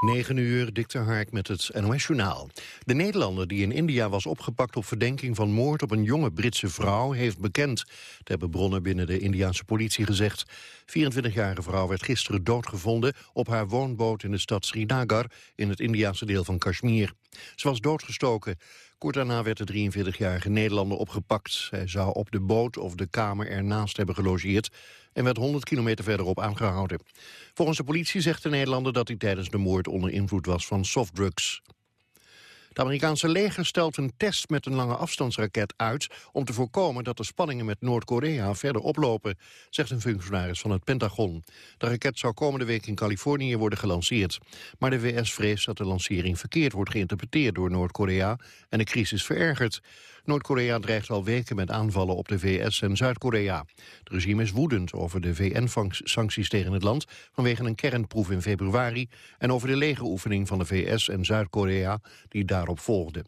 9 uur, Dikter Hark met het NOS-journaal. De Nederlander die in India was opgepakt op verdenking van moord op een jonge Britse vrouw heeft bekend. Dat hebben bronnen binnen de Indiaanse politie gezegd. 24-jarige vrouw werd gisteren doodgevonden op haar woonboot in de stad Srinagar in het Indiaanse deel van Kashmir. Ze was doodgestoken. Kort daarna werd de 43-jarige Nederlander opgepakt. Hij zou op de boot of de kamer ernaast hebben gelogeerd en werd 100 kilometer verderop aangehouden. Volgens de politie zegt de Nederlander dat hij tijdens de moord onder invloed was van softdrugs. Het Amerikaanse leger stelt een test met een lange afstandsraket uit... om te voorkomen dat de spanningen met Noord-Korea verder oplopen... zegt een functionaris van het Pentagon. De raket zou komende week in Californië worden gelanceerd. Maar de VS vreest dat de lancering verkeerd wordt geïnterpreteerd door Noord-Korea... en de crisis verergert. Noord-Korea dreigt al weken met aanvallen op de VS en Zuid-Korea. Het regime is woedend over de VN-sancties tegen het land... vanwege een kernproef in februari... en over de legeroefening van de VS en Zuid-Korea die daarop volgde.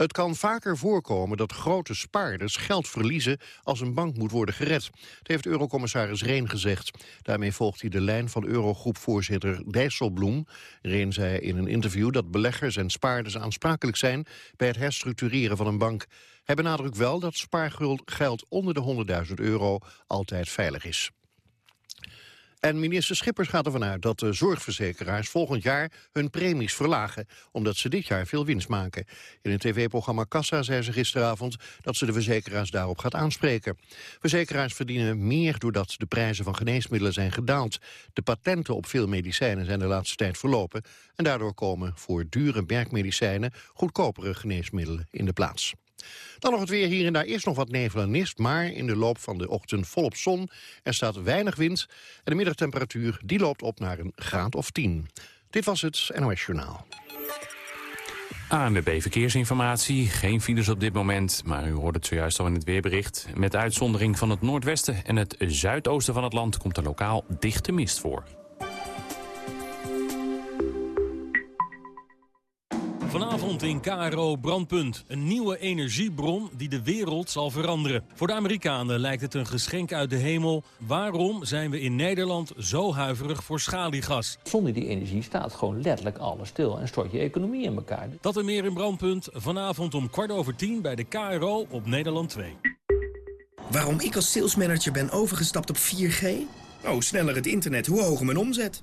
Het kan vaker voorkomen dat grote spaarders geld verliezen als een bank moet worden gered. Dat heeft eurocommissaris Reen gezegd. Daarmee volgt hij de lijn van Eurogroepvoorzitter Dijsselbloem. Reen zei in een interview dat beleggers en spaarders aansprakelijk zijn bij het herstructureren van een bank. Hij benadrukt wel dat spaargeld onder de 100.000 euro altijd veilig is. En minister Schippers gaat ervan uit dat de zorgverzekeraars volgend jaar hun premies verlagen, omdat ze dit jaar veel winst maken. In het tv-programma Kassa zei ze gisteravond dat ze de verzekeraars daarop gaat aanspreken. Verzekeraars verdienen meer doordat de prijzen van geneesmiddelen zijn gedaald. De patenten op veel medicijnen zijn de laatste tijd verlopen en daardoor komen voor dure merkmedicijnen goedkopere geneesmiddelen in de plaats. Dan nog het weer hier en daar. Eerst nog wat nevel en mist, maar in de loop van de ochtend volop zon. Er staat weinig wind en de middagtemperatuur die loopt op naar een graad of 10. Dit was het NOS Journaal. ANWB Verkeersinformatie. Geen files op dit moment, maar u hoort het zojuist al in het weerbericht. Met uitzondering van het noordwesten en het zuidoosten van het land... komt er lokaal dichte mist voor. Vanavond in KRO Brandpunt. Een nieuwe energiebron die de wereld zal veranderen. Voor de Amerikanen lijkt het een geschenk uit de hemel. Waarom zijn we in Nederland zo huiverig voor schaliegas? Zonder die energie staat gewoon letterlijk alles stil en stort je economie in elkaar. Dat en meer in Brandpunt. Vanavond om kwart over tien bij de KRO op Nederland 2. Waarom ik als salesmanager ben overgestapt op 4G? Oh, sneller het internet, hoe hoger mijn omzet.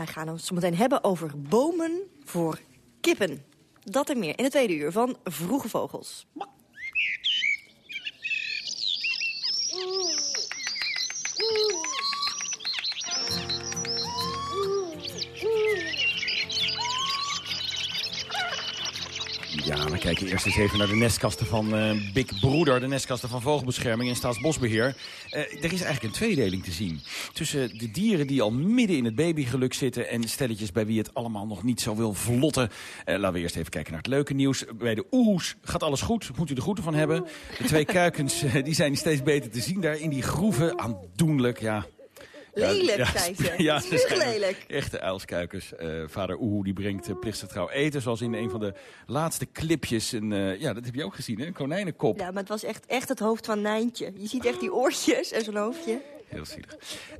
Wij gaan het zo meteen hebben over bomen voor kippen. Dat en meer in het tweede uur van Vroege Vogels. Ja, we kijken eerst eens even naar de nestkasten van uh, Big Broeder. De nestkasten van Vogelbescherming en Staatsbosbeheer. Uh, er is eigenlijk een tweedeling te zien. Tussen de dieren die al midden in het babygeluk zitten... en stelletjes bij wie het allemaal nog niet zo wil vlotten. Uh, laten we eerst even kijken naar het leuke nieuws. Bij de oehoes gaat alles goed. Moet u er goed van hebben. De twee kuikens die zijn steeds beter te zien daar in die groeven. Aandoenlijk, ja, Lelijk, ja, zei ze. Ja, ze lelijk. Echte uilskuikers. Uh, vader Oehoe die brengt uh, trouw eten. Zoals in een van de laatste clipjes. En, uh, ja, dat heb je ook gezien, hè? Een konijnenkop. Ja, maar het was echt, echt het hoofd van Nijntje. Je ziet echt die oortjes en zo'n hoofdje. Heel zielig.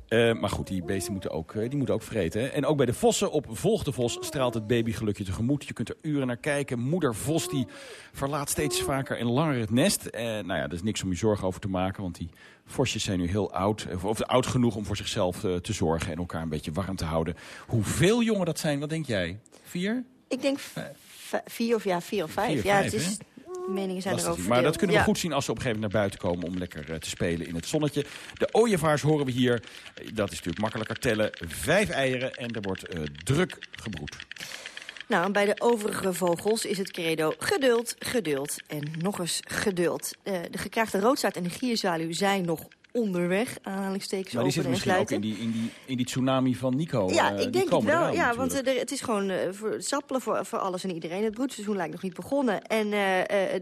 Uh, maar goed, die beesten moeten ook, die moeten ook vreten. En ook bij de vossen op Volg de Vos straalt het babygelukje tegemoet. Je kunt er uren naar kijken. Moeder Vos die verlaat steeds vaker en langer het nest. Uh, nou ja, er is niks om je zorgen over te maken. Want die vosjes zijn nu heel oud. Of oud genoeg om voor zichzelf uh, te zorgen en elkaar een beetje warm te houden. Hoeveel jongen dat zijn, wat denk jij? Vier? Ik denk vier of ja, vier of vijf. Vier, ja, vijf, het is, meningen zijn erover Maar dat kunnen we goed zien als ze op een gegeven moment naar buiten komen... om lekker uh, te spelen in het zonnetje. De ooievaars horen we hier. Dat is natuurlijk makkelijker tellen. Vijf eieren en er wordt uh, druk gebroed. Nou, bij de overige vogels is het credo geduld, geduld en nog eens geduld. Uh, de gekraagde roodstaart en de gierzwaluw zijn nog onderweg, aanhalingstekens Maar die zit misschien ook in die, in, die, in die tsunami van Nico. Ja, eh, ik denk het wel. eraan Ja, want natuurlijk. eh, er- het is gewoon eh, voor, sappelen voor, voor alles en iedereen. Het broedseizoen lijkt nog niet begonnen. En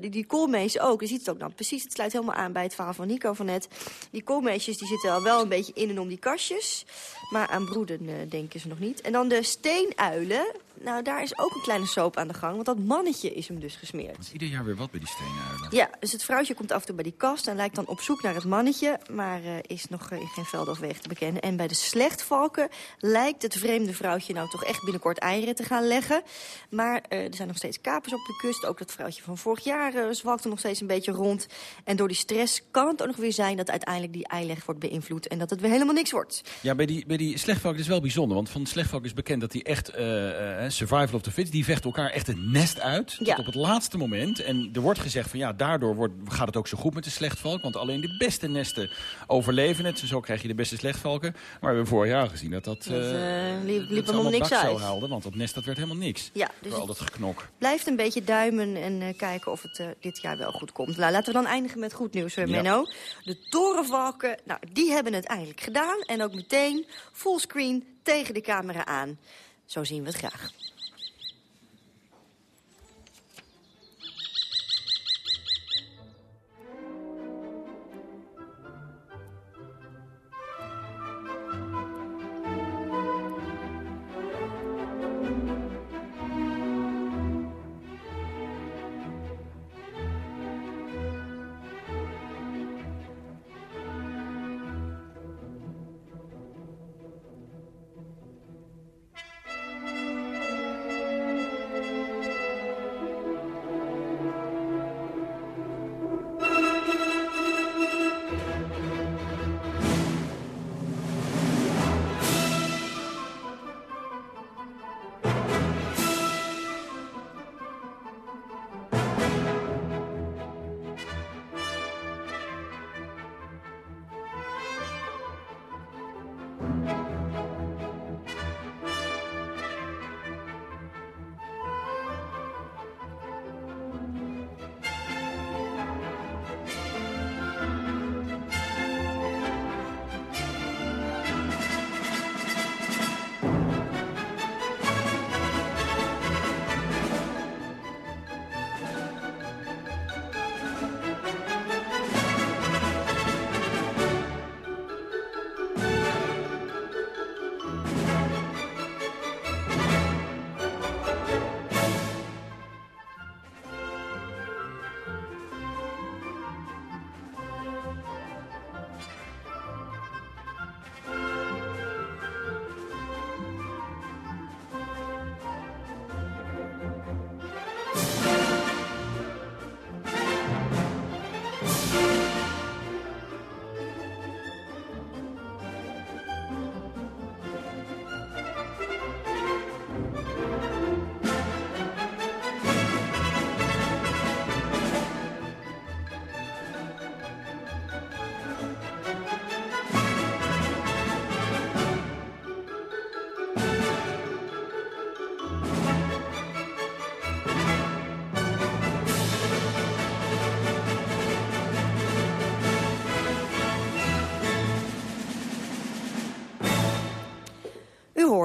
die, die koolmees ook. Je ziet het ook dan precies. Het sluit helemaal aan bij het verhaal van Nico van net. Die koolmeesjes die zitten al wel een beetje in en om die kastjes. Maar aan broeden eh, denken ze nog niet. En dan de steenuilen. Nou, daar is ook een kleine soap aan de gang. Want dat mannetje is hem dus gesmeerd. Is ieder jaar weer wat bij die steenuilen. Ja, dus het vrouwtje komt af en toe bij die kast en lijkt dan op zoek naar het mannetje, maar eh, is nog eh, in geen veld of weg te bekennen. En bij de slechtvalken lijkt het vreemde vrouwtje nou toch echt binnenkort eieren te gaan leggen. Maar eh, er zijn nog steeds kapers op de kust. Ook dat vrouwtje van vorig jaar eh, zwalkt er nog steeds een beetje rond. En door die stress kan het ook nog weer zijn dat uiteindelijk die eileg wordt beïnvloed en dat het weer helemaal niks wordt. Ja, bij die, bij die slechtvalk is wel bijzonder. Want van de slechtvalk is bekend dat die echt, eh, eh, survival of the fittest, die vechten elkaar echt het nest uit. Ja. Tot op het laatste moment. En er wordt gezegd van ja, daardoor wordt, gaat het ook zo goed met de slechtvalk. Want alleen de beste nesten overleven het. Zo krijg je de beste slechtvalken. Maar we hebben vorig jaar gezien dat dat... Dat, eh, eh, liep- dat liep ze allemaal niks uit. want dat nest dat werd helemaal niks. Ja, dus Door al dat geknok. blijft een beetje duimen en eh, kijken of het eh, dit jaar wel goed komt. Nou, laten we dan eindigen met goed nieuws, eh, Ja. Menno. De torenvalken, nou, die hebben het eindelijk gedaan. En ook meteen fullscreen tegen de camera aan. Zo zien we het graag.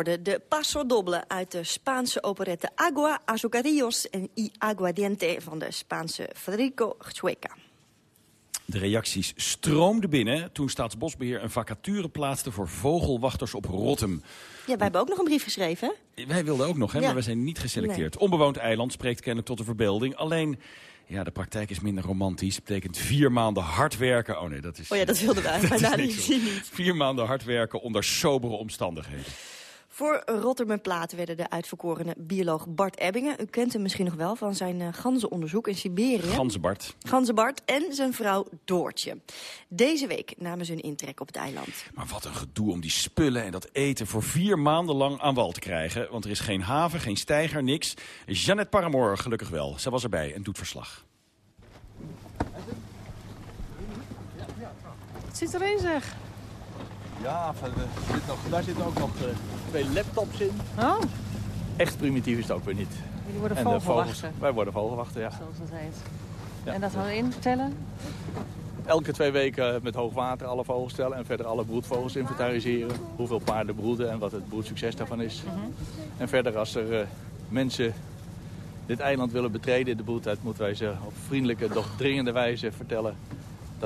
De Paso Doble uit de Spaanse operette Agua, Azucarillos en Y Aguardiente van de Spaanse Federico Chueca. De reacties stroomden binnen toen Staatsbosbeheer een vacature plaatste voor vogelwachters op Rottem. Ja, wij hebben ook nog een brief geschreven, hè? Wij wilden ook nog, hè, Ja. maar we zijn niet geselecteerd. Onbewoond eiland spreekt kennelijk tot de verbeelding. Alleen, ja, de praktijk is minder romantisch. Betekent vier maanden hard werken. Oh nee, dat is... Oh ja, dat wilden wij, dat maar niet. Vier maanden hard werken onder sobere omstandigheden. Voor Rotterdam en Plaat werden de uitverkorene bioloog Bart Ebbingen. U kent hem misschien nog wel van zijn eh, ganzenonderzoek in Siberië. Ganzenbart. Ganzenbart en zijn vrouw Doortje. Deze week namen ze een intrek op het eiland. Maar wat een gedoe om die spullen en dat eten voor vier maanden lang aan wal te krijgen. Want er is geen haven, geen steiger, niks. Jeannette Paramoor gelukkig wel. Zij was erbij en doet verslag. Het zit erin zeg. Ja, van, eh, zit nog, daar zitten ook nog eh, twee laptops in. Oh, Echt primitief is het ook weer niet. jullie worden En de vogelwachter, Wij worden vogelwachter, ja. zoals dat heet. Ja. En dat houdt in, tellen? elke twee weken met hoogwater alle vogels tellen en verder alle broedvogels inventariseren. Hoeveel paarden broeden en wat het broedsucces daarvan is. En verder als er uh, mensen dit eiland willen betreden in de broedtijd... moeten wij ze op vriendelijke, doch dringende wijze vertellen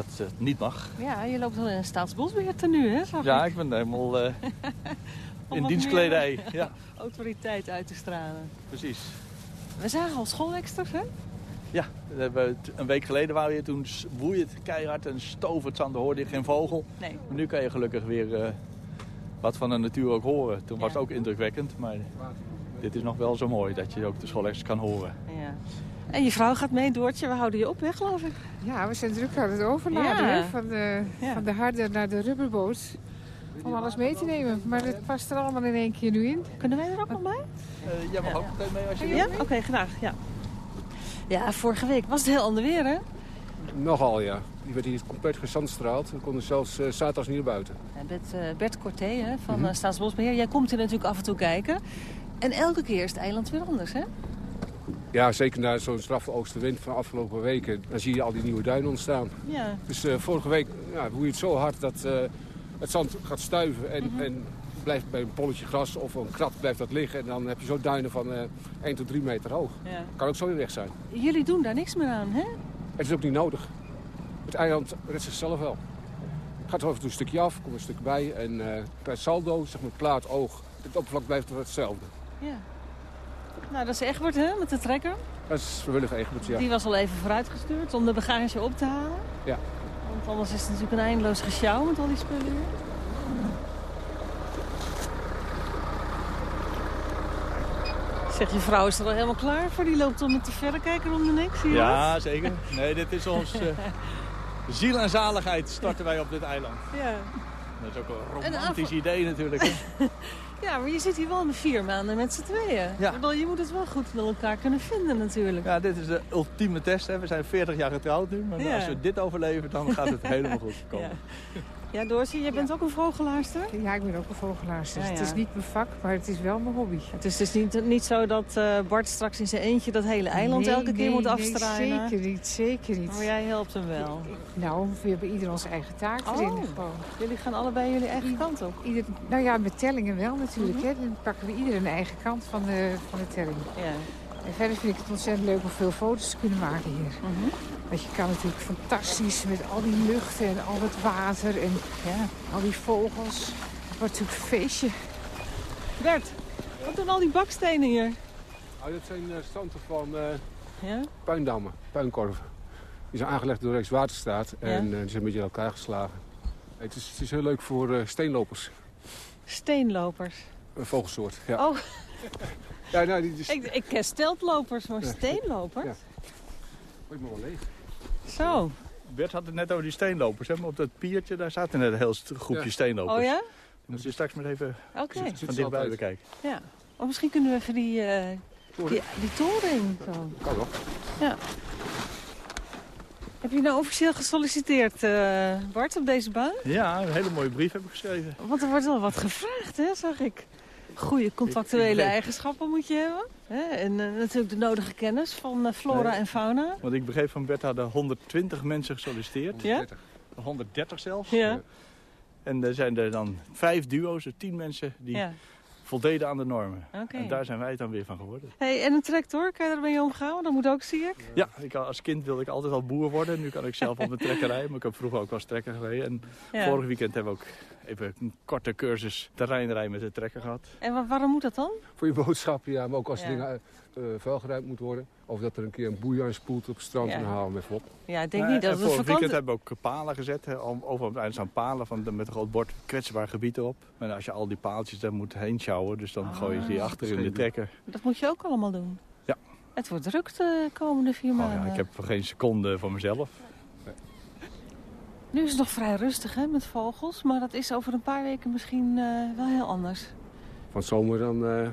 dat het niet mag. Ja, je loopt wel in een staatsbosbeheer nu, hè? ja, ik ben helemaal uh, in dienstkledij. Ja. Autoriteit uit te stralen. Precies. We zagen al schoolexters, hè? Ja, een week geleden waren we hier, toen woei het keihard en stoof het zand, hoorde je geen vogel. Nee. Maar nu kan je gelukkig weer uh, wat van de natuur ook horen. Toen was het ook indrukwekkend, maar dit is nog wel zo mooi dat je ook de schoolexters kan horen. Ja. En je vrouw gaat mee, Doortje. We houden je op, hè, geloof ik? Ja, we zijn druk aan het overladen Ja. van, de, Ja. van de harde naar de rubberboot. Om alles mee te nemen. Maar het past er allemaal in één keer nu in. Kunnen wij er ook nog bij? Uh, jij mag ook meteen mee als je Ja? wil. Oké, graag. Ja. ja, vorige week was het heel ander weer, hè? Nogal, ja. Die werd hier compleet gezandstraald. We konden zelfs uh, zaterdags niet naar buiten. En Bert, uh, Bert Corté hè, van Mhm. Staatsbosbeheer. Jij komt hier natuurlijk af en toe kijken. En elke keer is het eiland weer anders, hè? Ja, zeker na zo'n straffe oostenwind van de afgelopen weken. Dan zie je al die nieuwe duinen ontstaan. Ja. Dus uh, vorige week ja, woei het zo hard dat uh, het zand gaat stuiven. En, Mhm. mm -hmm. en blijft bij een polletje gras of een krat blijft dat liggen. En dan heb je zo duinen van uh, 1 tot 3 meter hoog. Ja. Kan ook zo weer weg zijn. Jullie doen daar niks meer aan, hè? Het is ook niet nodig. Het eiland redt zichzelf wel. Gaat er af en toe een stukje af, komt een stuk bij. En per saldo, zeg maar plaat, oog, het oppervlak blijft hetzelfde. Ja. Nou, dat is Egbert, hè, met de trekker. Dat is vrijwillig Egbert, ja. Die was al even vooruitgestuurd om de bagage op te halen. Ja. Want anders is het natuurlijk een eindeloos gesjouw met al die spullen hier. Zeg, je vrouw is er al helemaal klaar voor. Die loopt al met de verrekijker om de nek, zie je Ja, dat? zeker. Nee, dit is ons uh, ziel en zaligheid starten wij op dit eiland. Ja. Dat is ook een romantisch idee natuurlijk. Ja, maar je zit hier wel met vier maanden met z'n tweeën. Ja. Bedoel, je moet het wel goed met elkaar kunnen vinden natuurlijk. Ja, dit is de ultieme test. Hè. We zijn 40 jaar getrouwd nu. Maar Ja. als we dit overleven, dan gaat het helemaal goed komen. Ja. Ja, Doortje, jij bent ook een vogelaarster? Ja, ik ben ook een vogelaarster. Ja, ja. Het is niet mijn vak, maar het is wel mijn hobby. Het is dus niet, niet zo dat uh, Bart straks in zijn eentje dat hele eiland nee, elke keer nee, moet nee, afstruinen. zeker niet, zeker niet. Maar jij helpt hem wel. Nou, we hebben ieder onze eigen taak Oh. erin. Gewoon. Jullie gaan allebei jullie eigen kant op. Ieder, nou ja, met tellingen wel natuurlijk. Mhm. hè. Dan pakken we ieder een eigen kant van de, van de telling. Ja. En verder vind ik het ontzettend leuk om veel foto's te kunnen maken hier. Mhm. Want je kan natuurlijk fantastisch met al die luchten en al het water en Ja. al die vogels. Het wordt natuurlijk een feestje. Bert, wat doen al die bakstenen hier? Oh, dit zijn uh, standen van uh, Ja? puindammen, puinkorven. Die zijn aangelegd door Rijkswaterstaat en Ja. uh, die zijn een beetje in elkaar geslagen. Het is, het is heel leuk voor uh, steenlopers. Steenlopers. Een vogelsoort, ja. Oh, ja nou, die, die, ik, ik ken steltlopers, maar Ja. steenlopers? Ja. Maar wel leeg. Zo. Bert had het net over die steenlopers. Hè? Maar op dat piertje, daar zaten net een heel groepje Ja. steenlopers. Oh ja? Moet je straks maar even Oké. Zit- zit van dichtbij altijd. bekijken. Ja. Of misschien kunnen we even die, eh, die, die toren zo. Kan nog. Ja. Heb je nou officieel gesolliciteerd, eh, Bart, op deze baan? Ja, een hele mooie brief heb ik geschreven. Want er wordt wel wat gevraagd, hè, zag ik. Goede contractuele Ik- ik- eigenschappen moet je hebben. Hè? En eh, natuurlijk de nodige kennis van eh, flora Nee. en fauna. Want ik begreep van Bert hadden 120 mensen gesolliciteerd. Ja? 130 zelfs. Ja. En er zijn er dan vijf duo's, dus tien mensen die ja. voldeden aan de normen. En daar zijn wij het dan weer van geworden. Hey, en een tractor, kan je ermee omgaan? Dat moet ook, zie ik. Ja, ik, als kind wilde ik altijd al boer worden. Nu kan ik zelf op mijn trekker rijden. Maar ik heb vroeger ook wel eens trekker gereden. En Ja. vorig weekend hebben we ook even een korte cursus terreinrijden met de trekker gehad. En wa- waarom moet dat dan? Voor je boodschappen, ja, maar ook als Ja. dingen uh, vuil geruimd moeten worden. Of dat er een keer een boei spoelt op het strand Ja. en halen we even op. Ja, ik denk niet dat en het vorig vakantie... weekend hebben we ook palen gezet. Hè, om- overal op het eind staan palen van de, met een groot bord kwetsbaar gebied erop. Maar als je al die paaltjes daar moet heen sjouwen, dus dan Ah, gooi je die achter in de trekker. Dat moet je ook allemaal doen. Ja. Het wordt druk de komende vier Oh, maanden. ja, ik heb geen seconde voor mezelf. Nu is het nog vrij rustig hè, met vogels. Maar dat is over een paar weken misschien eh, wel heel anders. Van zomer dan, uh,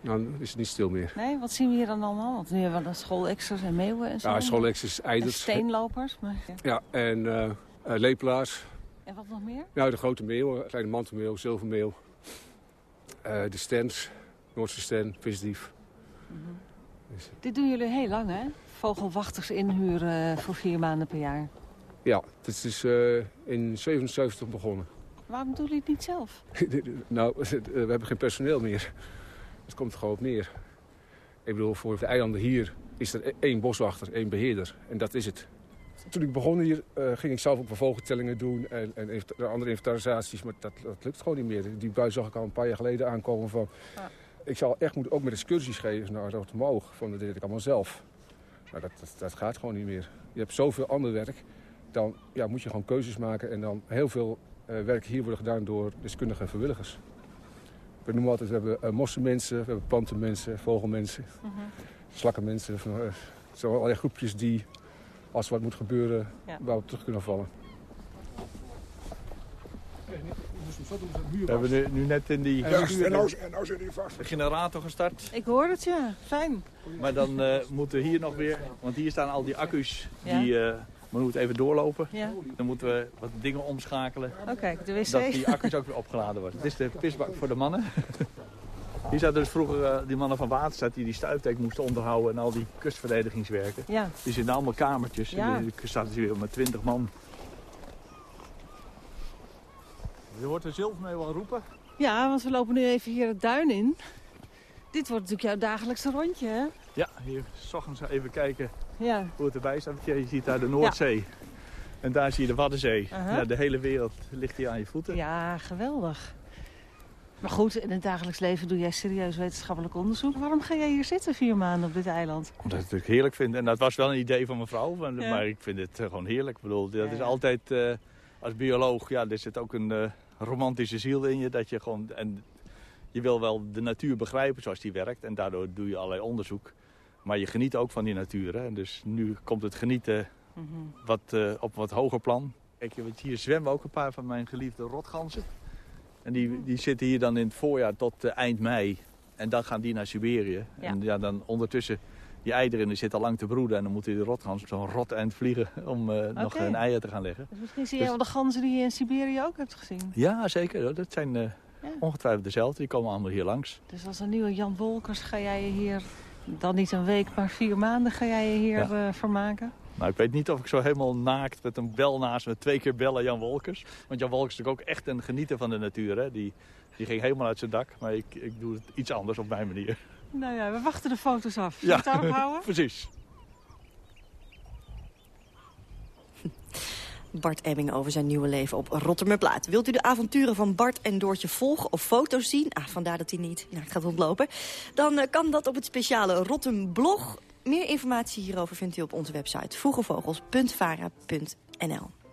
dan is het niet stil meer. Nee, wat zien we hier dan allemaal? Want nu hebben we dan schoolexers en meeuwen en zo. Ja, schoolexers, En eiders. steenlopers. Maar... Ja, en uh, uh, lepelaars. En wat nog meer? Nou, de grote meeuw, kleine mantelmeeuw, zilvermeeuw. Uh, de stens, Noordse sten, visdief. Mm -hmm. dus... Dit doen jullie heel lang, hè? Vogelwachters inhuren voor vier maanden per jaar. Ja, het is uh, in 77 begonnen. Waarom doen jullie het niet zelf? nou, we hebben geen personeel meer. Het komt gewoon op neer. Ik bedoel, voor de eilanden hier is er één boswachter, één beheerder. En dat is het. Toen ik begon hier, uh, ging ik zelf ook vogeltellingen doen en, en andere inventarisaties. Maar dat, dat, lukt gewoon niet meer. Die bui zag ik al een paar jaar geleden aankomen van... Ja. Ik zal echt moeten ook met excursies geven naar het omhoog. Van dat deed ik allemaal zelf. Maar dat, dat, dat, gaat gewoon niet meer. Je hebt zoveel ander werk. Dan ja, moet je gewoon keuzes maken. En dan heel veel uh, werk hier worden gedaan door deskundige en vrijwilligers. We noemen altijd, we hebben uh, mossenmensen, we hebben plantenmensen, vogelmensen, mm -hmm. slakkenmensen. Uh, zo allerlei groepjes die, als er wat moet gebeuren, ja. waar we terug kunnen vallen. We hebben nu, nu net in die... Ja, en, nou, en nou zit hij vast. De generator gestart. Ik hoor het, ja. Fijn. Maar dan uh, moeten we hier nog weer... Want hier staan al die accu's ja. die... Uh, we moeten even doorlopen. Ja. Dan moeten we wat dingen omschakelen. Oké, okay, de wc. Dat die accu's ook weer opgeladen worden. Dit is de pisbak voor de mannen. Hier zaten dus vroeger uh, die mannen van Waterstaat die die stuifdek moesten onderhouden en al die kustverdedigingswerken. Ja. Die zitten allemaal kamertjes. Ja. En die zaten ze weer met twintig man. Je hoort er zelf mee wel roepen. Ja, want we lopen nu even hier het duin in. Dit wordt natuurlijk jouw dagelijkse rondje, hè? Ja, hier s ochtends even kijken ja. hoe het erbij staat. Je ziet daar de Noordzee. Ja. En daar zie je de Waddenzee. Uh -huh. ja, de hele wereld ligt hier aan je voeten. Ja, geweldig. Maar goed, in het dagelijks leven doe jij serieus wetenschappelijk onderzoek. Waarom ga jij hier zitten vier maanden op dit eiland? Omdat ik het natuurlijk heerlijk vind. En dat was wel een idee van mijn vrouw. Maar, ja. maar ik vind het uh, gewoon heerlijk. Ik bedoel, dat is altijd... Uh, als bioloog, ja, er zit ook een uh, romantische ziel in je. Dat je gewoon... En je wil wel de natuur begrijpen zoals die werkt. En daardoor doe je allerlei onderzoek. Maar je geniet ook van die natuur. Hè? Dus nu komt het genieten mm -hmm. wat, uh, op wat hoger plan. Kijk, hier zwemmen ook een paar van mijn geliefde rotganzen. En die, die zitten hier dan in het voorjaar tot uh, eind mei. En dan gaan die naar Siberië. Ja. En ja, dan ondertussen, die eieren die zitten al lang te broeden. En dan moeten die rotgans op zo'n rot eind vliegen om uh, okay. nog hun eieren te gaan leggen. Dus misschien zie je dus... wel de ganzen die je in Siberië ook hebt gezien. Ja, zeker. Dat zijn ja. ongetwijfeld dezelfde. Die komen allemaal hier langs. Dus als een nieuwe Jan Wolkers ga jij je hier dan niet een week, maar vier maanden ga jij je hier ja. uh, vermaken? Nou, ik weet niet of ik zo helemaal naakt met een bel naast me twee keer bellen Jan Wolkers. Want Jan Wolkers is natuurlijk ook echt een genieter van de natuur. Hè? Die, die ging helemaal uit zijn dak, maar ik, ik doe het iets anders op mijn manier. Nou ja, we wachten de foto's af. Ja, het daarop houden? precies. Bart Ebbing over zijn nieuwe leven op Rotterdamplaat. Wilt u de avonturen van Bart en Doortje volgen of foto's zien? Ah, vandaar dat hij niet nou, het gaat ontlopen. Dan uh, kan dat op het speciale Rotterdam blog. Meer informatie hierover vindt u op onze website vroegevogels.vara.nl.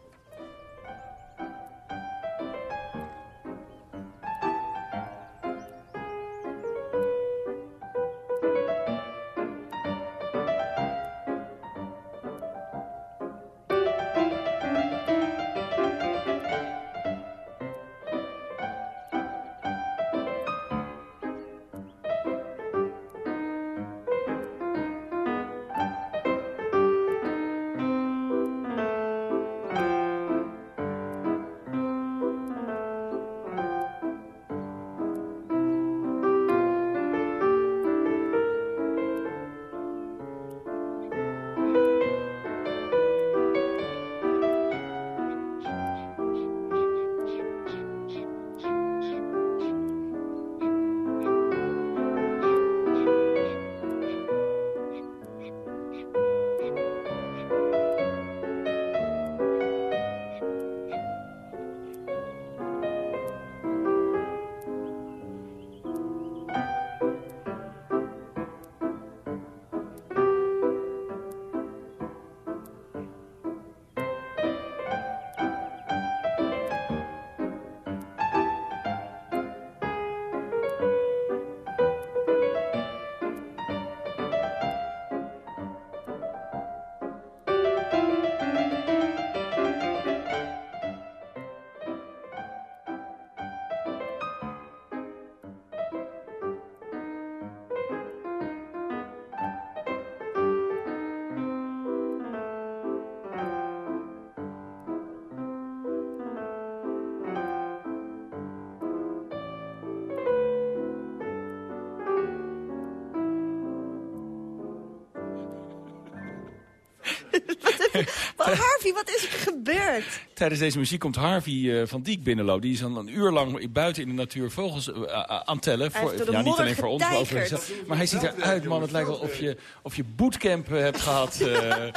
Maar Harvey, wat is er gebeurd? Tijdens deze muziek komt Harvey eh, van Diek binnenlopen. Die is dan een uur lang buiten in de natuur vogels eh, aan tellen. De ja, niet alleen voor ons, maar voor hij ziet eruit, man. Het lijkt wel of je, of je bootcamp eh, hebt gehad. eh,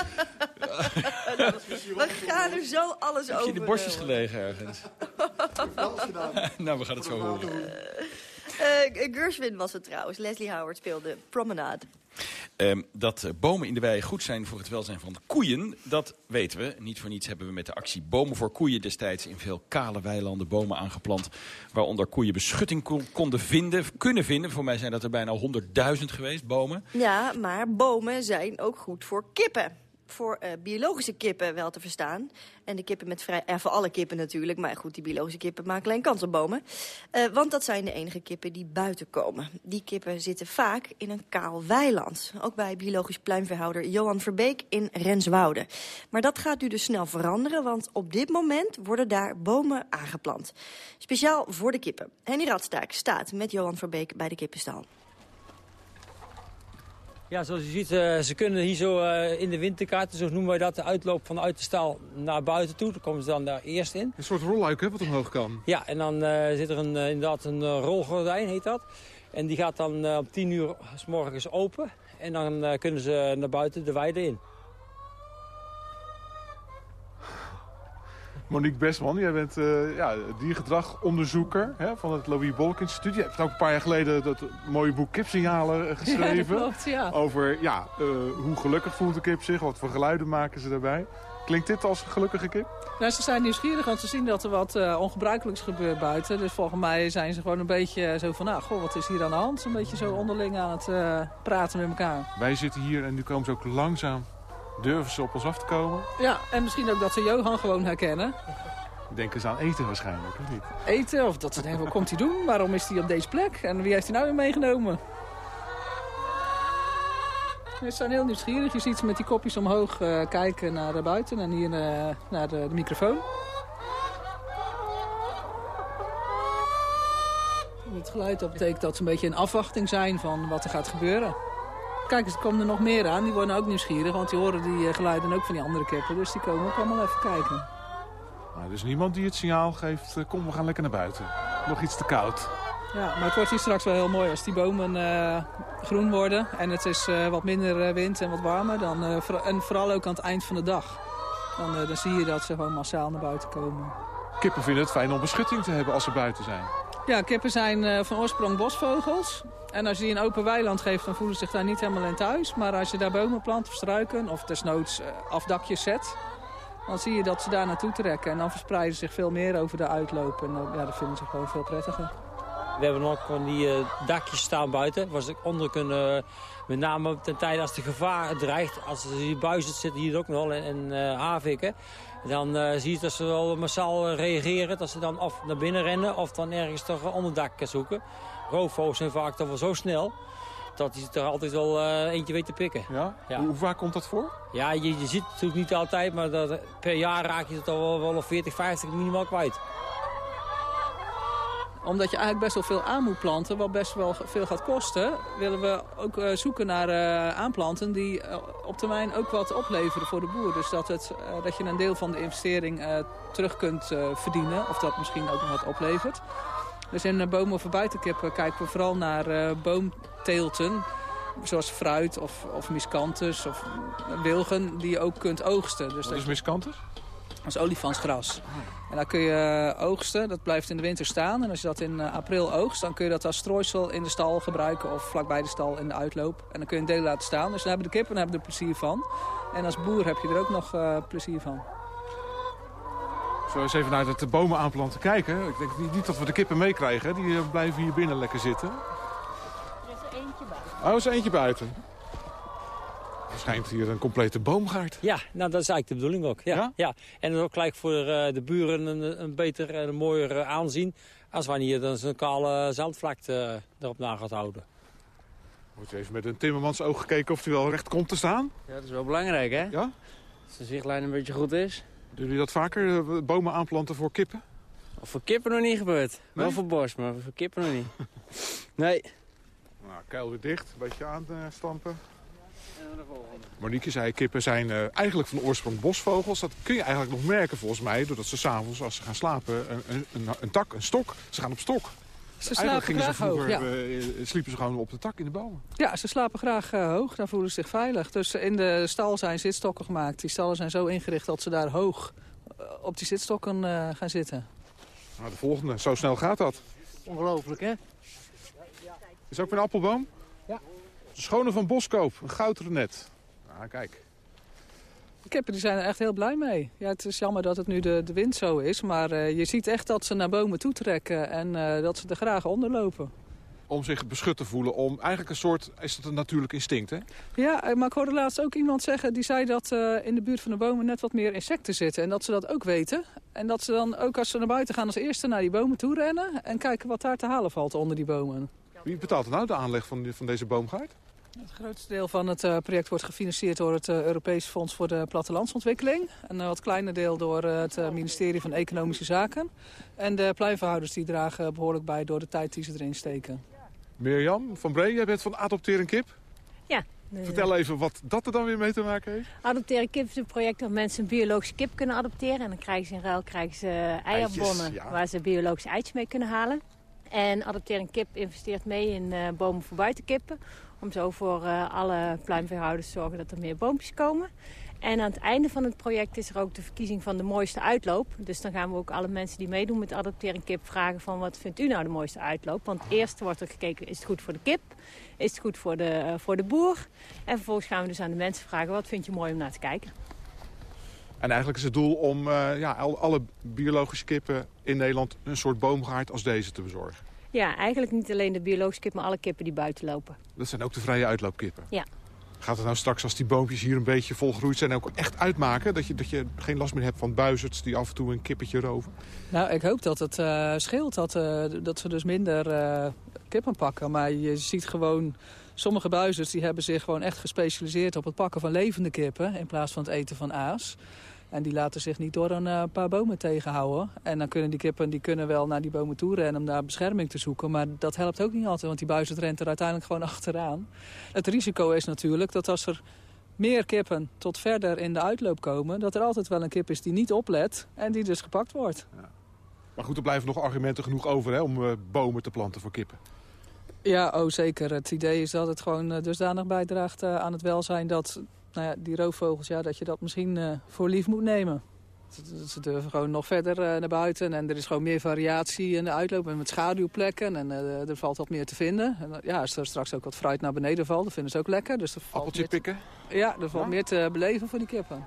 We gaan er zo alles heb over. je in de borstjes gelegen ergens? nou, we gaan het zo horen. Eh, Gershwin was het trouwens. Leslie Howard speelde Promenade. Ehm, dat bomen in de wei goed zijn voor het welzijn van koeien, dat weten we. Niet voor niets hebben we met de actie Bomen voor Koeien destijds in veel kale weilanden bomen aangeplant. Waaronder koeien beschutting kon- konden vinden, kunnen vinden. Voor mij zijn dat er bijna 100.000 geweest, bomen. Ja, maar bomen zijn ook goed voor kippen. Voor eh, biologische kippen wel te verstaan. En de kippen met vrij... Ja, voor alle kippen natuurlijk. Maar goed, die biologische kippen maken alleen kans op bomen. Eh, want dat zijn de enige kippen die buiten komen. Die kippen zitten vaak in een kaal weiland. Ook bij biologisch pluimveehouder Johan Verbeek in Renswoude. Maar dat gaat nu dus snel veranderen. Want op dit moment worden daar bomen aangeplant. Speciaal voor de kippen. Henny Radstaak staat met Johan Verbeek bij de kippenstal. Ja, zoals je ziet, eh, ze kunnen hier zo eh, in de winterkaarten, zo noemen wij dat, de uitloop vanuit de stal naar buiten toe. Daar komen ze dan daar eerst in. Een soort rolluik hè, wat omhoog kan. Ja, en dan eh, zit er een, inderdaad een rolgordijn, heet dat. En die gaat dan om 10 uur s morgens open. En dan kunnen ze naar buiten de weide in. Monique Besman, jij bent eh ja, diergedragonderzoeker hè, van het Louis Bolk Instituut. Je hebt ook een paar jaar geleden dat mooie boek Kipsignalen eh, geschreven. Ja, dat klopt, ja. Over ja, eh, hoe gelukkig voelt de kip zich, wat voor geluiden maken ze daarbij. Klinkt dit als een gelukkige kip? Nou, ze zijn nieuwsgierig, want ze zien dat er wat ongebruikelijks gebeurt buiten. Dus volgens mij zijn ze gewoon een beetje zo van, nou, goh, wat is hier aan de hand? Een beetje zo onderling aan het praten met elkaar. Wij zitten hier en nu komen ze ook langzaam, durven ze op ons af te komen. Ja, en misschien ook dat ze Johan gewoon herkennen. Denken ze aan eten waarschijnlijk, of niet? Eten, of dat ze denken, wat komt hij doen? Waarom is hij op deze plek? En wie heeft hij nou weer meegenomen? Ze zijn heel nieuwsgierig. Je ziet ze met die kopjes omhoog eh, kijken naar buiten en hier eh, naar de, de microfoon. Het geluid dat betekent dat ze een beetje in afwachting zijn van wat er gaat gebeuren. Kijk, er komen er nog meer aan. Die worden ook nieuwsgierig, want die horen die eh, geluiden ook van die andere kippen. Dus die komen ook allemaal even kijken. Nou, er is niemand die het signaal geeft, eh, kom we gaan lekker naar buiten. Nog iets te koud. Ja, maar het wordt hier straks wel heel mooi als die bomen eh, groen worden. En het is wat minder wind en wat warmer. Dan, voor- en vooral ook aan het eind van de dag. Dan, dan zie je dat ze gewoon massaal naar buiten komen. Kippen vinden het fijn om beschutting te hebben als ze buiten zijn. Ja, kippen zijn eh, van oorsprong bosvogels. En als je die een open weiland geeft, dan voelen ze zich daar niet helemaal in thuis. Maar als je daar bomen plant of struiken of desnoods eh, afdakjes zet... dan zie je dat ze daar naartoe trekken. En dan verspreiden ze zich veel meer over de uitloop. En ja, dat vinden ze gewoon veel prettiger. We hebben nog van die eh, dakjes staan buiten, waar ze onder kunnen, met name ten tijde als de gevaar dreigt. Als er hier buizen zitten hier ook nog en, en haviken. Dan eh, zie je dat ze wel massaal eh, reageren, dat ze dan of naar binnen rennen of dan ergens toch een onderdak zoeken. Roofvogels zijn vaak toch wel zo snel, dat hij er altijd wel eh, eentje weet te pikken. Ja? Hoe vaak komt dat voor? Ja, je, je ziet het natuurlijk niet altijd, maar dat, per jaar raak je het al wel, wel 40, 50 minimaal kwijt omdat je eigenlijk best wel veel aan moet planten, wat best wel veel gaat kosten, willen we ook eh, zoeken naar eh, aanplanten die eh, op termijn ook wat opleveren voor de boer. Dus dat, het, dat je een deel van de investering terug kunt verdienen, of dat misschien ook nog wat oplevert. Dus in bomen voor buitenkippen kijken we vooral naar boomteelten, zoals fruit of, of miscanthus of wilgen, die je ook kunt oogsten. Dus Wat dat is miscanthus? Dat is olifantsgras. En dan kun je oogsten, dat blijft in de winter staan. En als je dat in uh, april oogst, dan kun je dat als strooisel in de stal gebruiken... of vlakbij de stal in de uitloop. En dan kun je een deel laten staan. Dus dan hebben de kippen hebben er plezier van. En als boer heb je er ook nog uh, plezier van. Zullen we eens even naar het bomen aanplanten kijken? Ik denk niet dat we de kippen meekrijgen. Die blijven hier binnen lekker zitten. Er is er eentje buiten. Oh, er is er eentje buiten. Er schijnt hier een complete boomgaard. Ja, nou dat is eigenlijk de bedoeling ook. Ja, ja? ja. En dat is ook gelijk voor uh, de buren een, een beter en een mooier uh, aanzien... als wanneer je dan zo'n kale zandvlakte uh, erop na gaat houden. Wordt even met een timmermans oog gekeken of hij wel recht komt te staan? Ja, dat is wel belangrijk, hè? Ja? Als de zichtlijn een beetje goed is. Doen jullie dat vaker, eh, bomen aanplanten voor kippen? Of voor kippen nog niet gebeurd. Nee? Wel voor bos, maar voor kippen nog niet. nee. Nou, kuil weer dicht, een beetje aanstampen. Monique zei, kippen zijn uh, eigenlijk van oorsprong bosvogels. Dat kun je eigenlijk nog merken volgens mij... doordat ze s'avonds, als ze gaan slapen, een, een, een, tak, een stok... ze gaan op stok. Ze eigenlijk gingen ze vroeger, hoog, ja. uh, sliepen ze gewoon op de tak in de bomen. Ja, ze slapen graag uh, hoog, dan voelen ze zich veilig. Dus in de stal zijn zitstokken gemaakt. Die stallen zijn zo ingericht dat ze daar hoog op die zitstokken gaan zitten. Nou, de volgende, zo snel gaat dat. Ongelooflijk, hè? Is ook een appelboom? De schone van Boskoop, een goudrenet. Ah, kijk. De kippen die zijn er echt heel blij mee. Ja, het is jammer dat het nu de, de wind zo is. Maar uh, je ziet echt dat ze naar bomen toe trekken en uh, dat ze er graag onder lopen. Om zich beschut te voelen, om eigenlijk een soort, is dat een natuurlijk instinct, hè? Ja, maar ik hoorde laatst ook iemand zeggen, die zei dat uh, in de buurt van de bomen net wat meer insecten zitten. En dat ze dat ook weten. En dat ze dan ook als ze naar buiten gaan als eerste naar die bomen toe rennen. En kijken wat daar te halen valt onder die bomen. Wie betaalt nou de aanleg van, van deze boomgaard? Het grootste deel van het uh, project wordt gefinancierd door het uh, Europees Fonds voor de Plattelandsontwikkeling. Een uh, wat kleiner deel door het ministerie van Economische Zaken. En de pleinverhouders die dragen behoorlijk bij door de tijd die ze erin steken. Mirjam van Bree, jij bent van Adopteer een Kip. Ja. Vertel even wat dat er dan weer mee te maken heeft. Adopteer een Kip is een project dat mensen een biologische kip kunnen adopteren. En dan krijgen ze in ruil krijgen ze eierbonnen Eitjes, ja. waar ze biologische eitjes mee kunnen halen. En Adopteer een Kip investeert mee in uh, bomen voor buitenkippen. Om zo voor uh, alle pluimveehouders te zorgen dat er meer boompjes komen. En aan het einde van het project is er ook de verkiezing van de mooiste uitloop. Dus dan gaan we ook alle mensen die meedoen met Adopteer een Kip vragen van wat vindt u nou de mooiste uitloop. Want eerst wordt er gekeken is het goed voor de kip, is het goed voor de, uh, voor de boer. En vervolgens gaan we dus aan de mensen vragen wat vind je mooi om naar te kijken. En eigenlijk is het doel om uh, ja, alle biologische kippen in Nederland een soort boomgaard als deze te bezorgen. Ja, eigenlijk niet alleen de biologische kip, maar alle kippen die buiten lopen. Dat zijn ook de vrije uitloopkippen? Ja. Gaat het nou straks, als die boompjes hier een beetje volgroeid zijn... ook echt uitmaken? Dat je, dat je geen last meer hebt van buizerds die af en toe een kippetje roven? Nou, ik hoop dat het uh, scheelt. Dat, uh, dat ze dus minder uh, kippen pakken. Maar je ziet gewoon... Sommige buizerds die hebben zich gewoon echt gespecialiseerd op het pakken van levende kippen... in plaats van het eten van aas. En die laten zich niet door een uh, paar bomen tegenhouden. En dan kunnen die kippen die kunnen wel naar die bomen toe rennen om daar bescherming te zoeken. Maar dat helpt ook niet altijd, want die buizerd rent er uiteindelijk gewoon achteraan. Het risico is natuurlijk dat als er meer kippen tot verder in de uitloop komen... dat er altijd wel een kip is die niet oplet en die dus gepakt wordt. Ja. Maar goed, er blijven nog argumenten genoeg over hè, om uh, bomen te planten voor kippen. Ja, oh zeker. Het idee is dat het gewoon uh, dusdanig bijdraagt uh, aan het welzijn... dat nou ja, die roofvogels, ja, dat je dat misschien uh, voor lief moet nemen. Ze, ze durven gewoon nog verder uh, naar buiten en er is gewoon meer variatie in de uitloop en met schaduwplekken en uh, er valt wat meer te vinden. En, ja, als er straks ook wat fruit naar beneden valt, dat vinden ze ook lekker. Dus er valt Appeltje pikken? Ja, er valt ja? meer te beleven voor die kippen.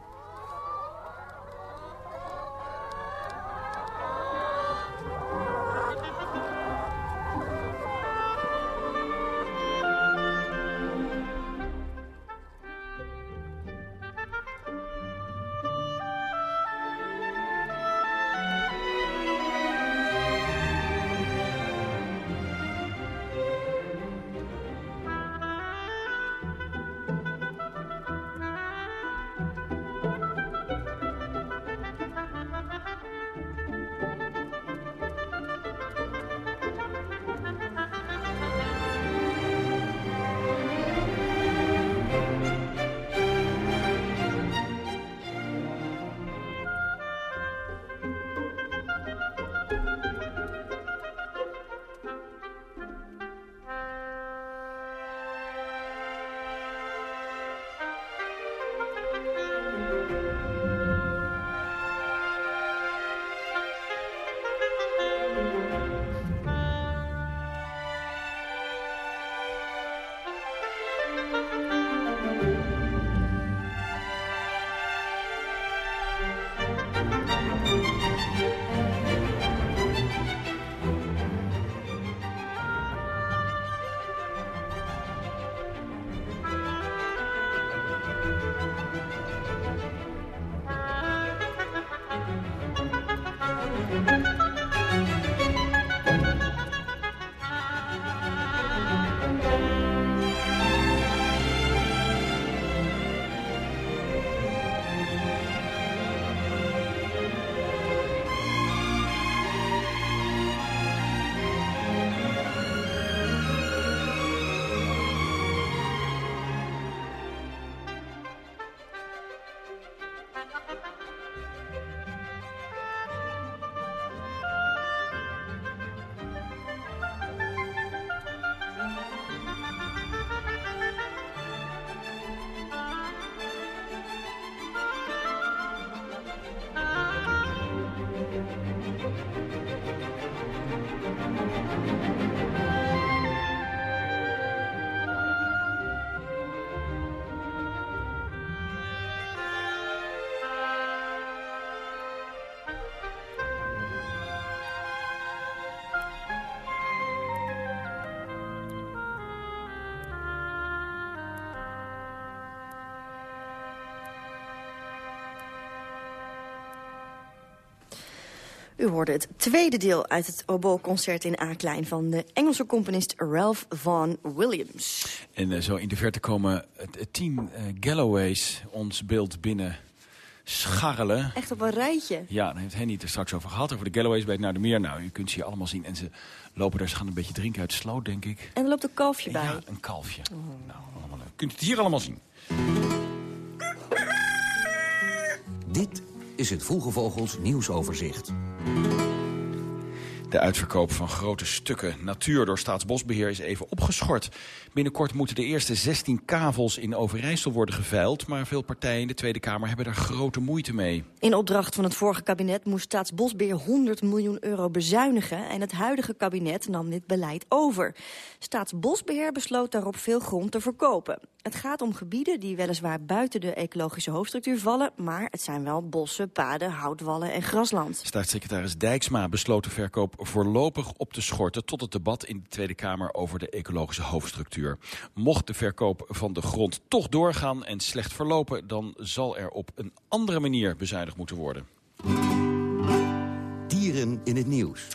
U hoorde het tweede deel uit het oboe-concert in A-klein... van de Engelse componist Ralph Vaughan Williams. En uh, zo in de verte komen het team uh, Galloways ons beeld binnen scharrelen. Echt op een rijtje. Ja, daar heeft Henny het er straks over gehad. Over de Galloways bij het Naar de Meer. Nou, u kunt ze hier allemaal zien. En ze lopen daar, ze gaan een beetje drinken uit de sloot, denk ik. En er loopt een kalfje bij. Ja, een kalfje. Oh. Nou, allemaal leuk. Kunt u het hier allemaal zien. Dit is het Vroege Vogels nieuwsoverzicht. De uitverkoop van grote stukken natuur door Staatsbosbeheer is even opgeschort. Binnenkort moeten de eerste 16 kavels in Overijssel worden geveild... maar veel partijen in de Tweede Kamer hebben daar grote moeite mee. In opdracht van het vorige kabinet moest Staatsbosbeheer 100 miljoen euro bezuinigen... en het huidige kabinet nam dit beleid over. Staatsbosbeheer besloot daarop veel grond te verkopen. Het gaat om gebieden die weliswaar buiten de ecologische hoofdstructuur vallen... maar het zijn wel bossen, paden, houtwallen en grasland. Staatssecretaris Dijksma besloot de verkoop voorlopig op te schorten... tot het debat in de Tweede Kamer over de ecologische hoofdstructuur. Mocht de verkoop van de grond toch doorgaan en slecht verlopen... dan zal er op een andere manier bezuinigd moeten worden. Dieren in het nieuws.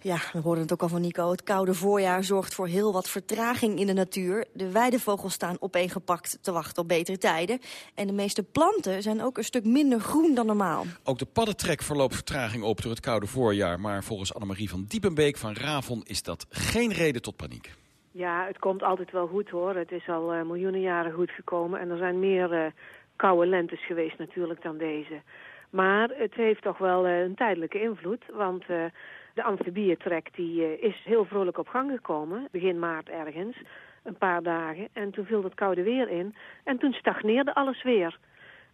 Ja, we hoorden het ook al van Nico. Het koude voorjaar zorgt voor heel wat vertraging in de natuur. De weidevogels staan opeengepakt te wachten op betere tijden. En de meeste planten zijn ook een stuk minder groen dan normaal. Ook de paddentrek verloopt vertraging op door het koude voorjaar. Maar volgens Annemarie van Diepenbeek van Ravon is dat geen reden tot paniek. Ja, het komt altijd wel goed hoor. Het is al uh, miljoenen jaren goed gekomen. En er zijn meer uh, koude lentes geweest natuurlijk dan deze. Maar het heeft toch wel uh, een tijdelijke invloed. Want de amfibietrek die is heel vrolijk op gang gekomen. Begin maart ergens. Een paar dagen. En toen viel het koude weer in. En toen stagneerde alles weer.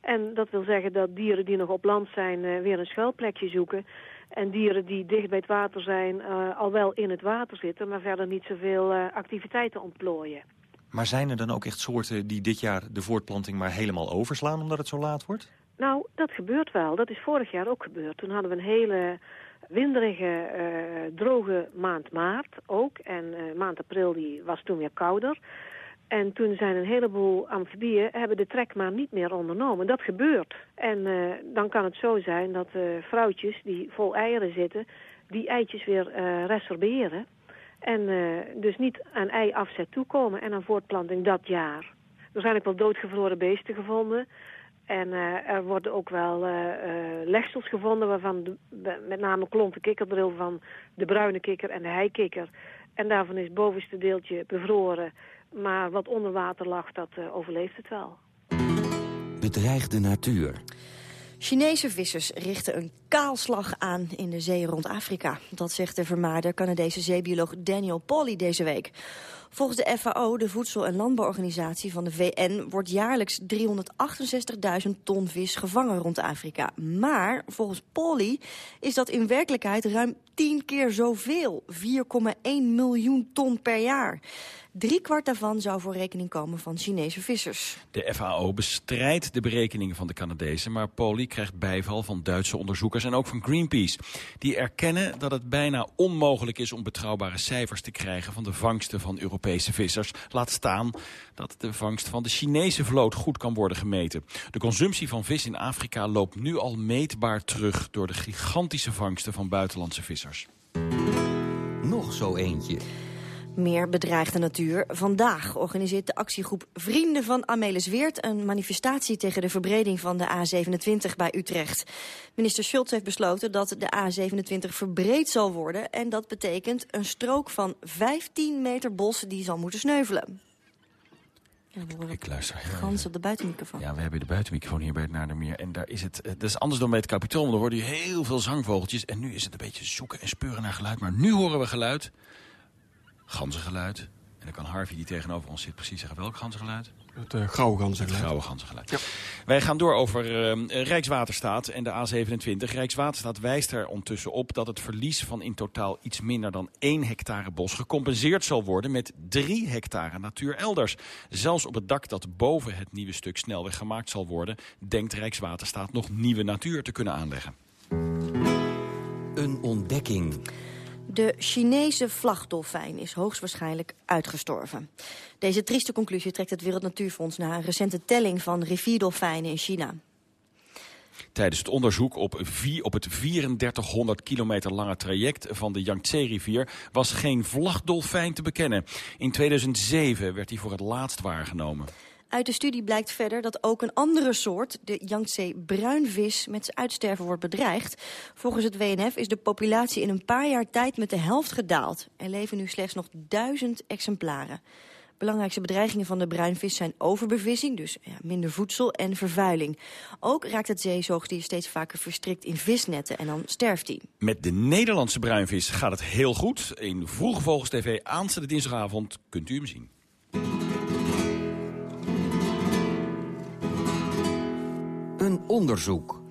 En dat wil zeggen dat dieren die nog op land zijn weer een schuilplekje zoeken. En dieren die dicht bij het water zijn, uh, al wel in het water zitten... maar verder niet zoveel uh, activiteiten ontplooien. Maar zijn er dan ook echt soorten die dit jaar de voortplanting maar helemaal overslaan... omdat het zo laat wordt? Nou, dat gebeurt wel. Dat is vorig jaar ook gebeurd. Toen hadden we een hele winderige, uh, droge maand maart ook. En maand april die was toen weer kouder. En toen zijn een heleboel amfibieën hebben de trek maar niet meer ondernomen. Dat gebeurt. En uh, dan kan het zo zijn dat vrouwtjes die vol eieren zitten... die eitjes weer resorberen. En dus niet aan ei-afzet toekomen en aan voortplanting dat jaar. Er zijn ook wel doodgevroren beesten gevonden. En er worden ook wel legsels gevonden... waarvan de, met name klonten kikkerdril van de bruine kikker en de heikikker. En daarvan is het bovenste deeltje bevroren... Maar wat onder water lag, dat uh, overleeft het wel. Bedreigde natuur. Chinese vissers richten een kaalslag aan in de zee rond Afrika. Dat zegt de vermaarde Canadese zeebioloog Daniel Polly deze week. Volgens de FAO, de Voedsel- en Landbouworganisatie van de VN... wordt jaarlijks 368.000 ton vis gevangen rond Afrika. Maar volgens Polly is dat in werkelijkheid ruim 10 keer zoveel. 4,1 miljoen ton per jaar. Drie kwart daarvan zou voor rekening komen van Chinese vissers. De FAO bestrijdt de berekeningen van de Canadezen... maar Poli krijgt bijval van Duitse onderzoekers en ook van Greenpeace. Die erkennen dat het bijna onmogelijk is om betrouwbare cijfers te krijgen... van de vangsten van Europese vissers. Laat staan dat de vangst van de Chinese vloot goed kan worden gemeten. De consumptie van vis in Afrika loopt nu al meetbaar terug... door de gigantische vangsten van buitenlandse vissers. Nog zo eentje. Meer bedreigde natuur. Vandaag organiseert de actiegroep Vrienden van Amelis Weert... een manifestatie tegen de verbreding van de A27 bij Utrecht. Minister Schultz heeft besloten dat de A27 verbreed zal worden... en dat betekent een strook van 15 meter bos die zal moeten sneuvelen. Ja, ik luister. Gans op de buitenmicrofoon. Ja, we hebben de buitenmicrofoon hier bij het Nadermeer. En daar is het, dat is anders dan bij het kapitool. Want dan hoor je heel veel zangvogeltjes. En nu is het een beetje zoeken en speuren naar geluid. Maar nu horen we geluid ganzengeluid. En dan kan Harvey, die tegenover ons zit, precies zeggen welk ganzengeluid? Het uh, grauwe ganzengeluid. Het grauwe ganzengeluid. Ja. Wij gaan door over uh, Rijkswaterstaat en de A27. Rijkswaterstaat wijst er ondertussen op dat het verlies van in totaal iets minder dan 1 hectare bos gecompenseerd zal worden met 3 hectare natuur elders. Zelfs op het dak dat boven het nieuwe stuk snelweg gemaakt zal worden, denkt Rijkswaterstaat nog nieuwe natuur te kunnen aanleggen. Een ontdekking. De Chinese vlagdolfijn is hoogstwaarschijnlijk uitgestorven. Deze trieste conclusie trekt het Wereld Natuurfonds na een recente telling van rivierdolfijnen in China. Tijdens het onderzoek op, op het 3400 kilometer lange traject van de Yangtze-rivier was geen vlagdolfijn te bekennen. In 2007 werd hij voor het laatst waargenomen. Uit de studie blijkt verder dat ook een andere soort, de Yangtze-bruinvis, met zijn uitsterven wordt bedreigd. Volgens het WNF is de populatie in een paar jaar tijd met de helft gedaald. Er leven nu slechts nog duizend exemplaren. Belangrijkste bedreigingen van de bruinvis zijn overbevissing, dus minder voedsel en vervuiling. Ook raakt het zeezoogdier steeds vaker verstrikt in visnetten en dan sterft hij. Met de Nederlandse bruinvis gaat het heel goed. In Vroege Vogels TV aanstaande dinsdagavond kunt u hem zien. Een onderzoek.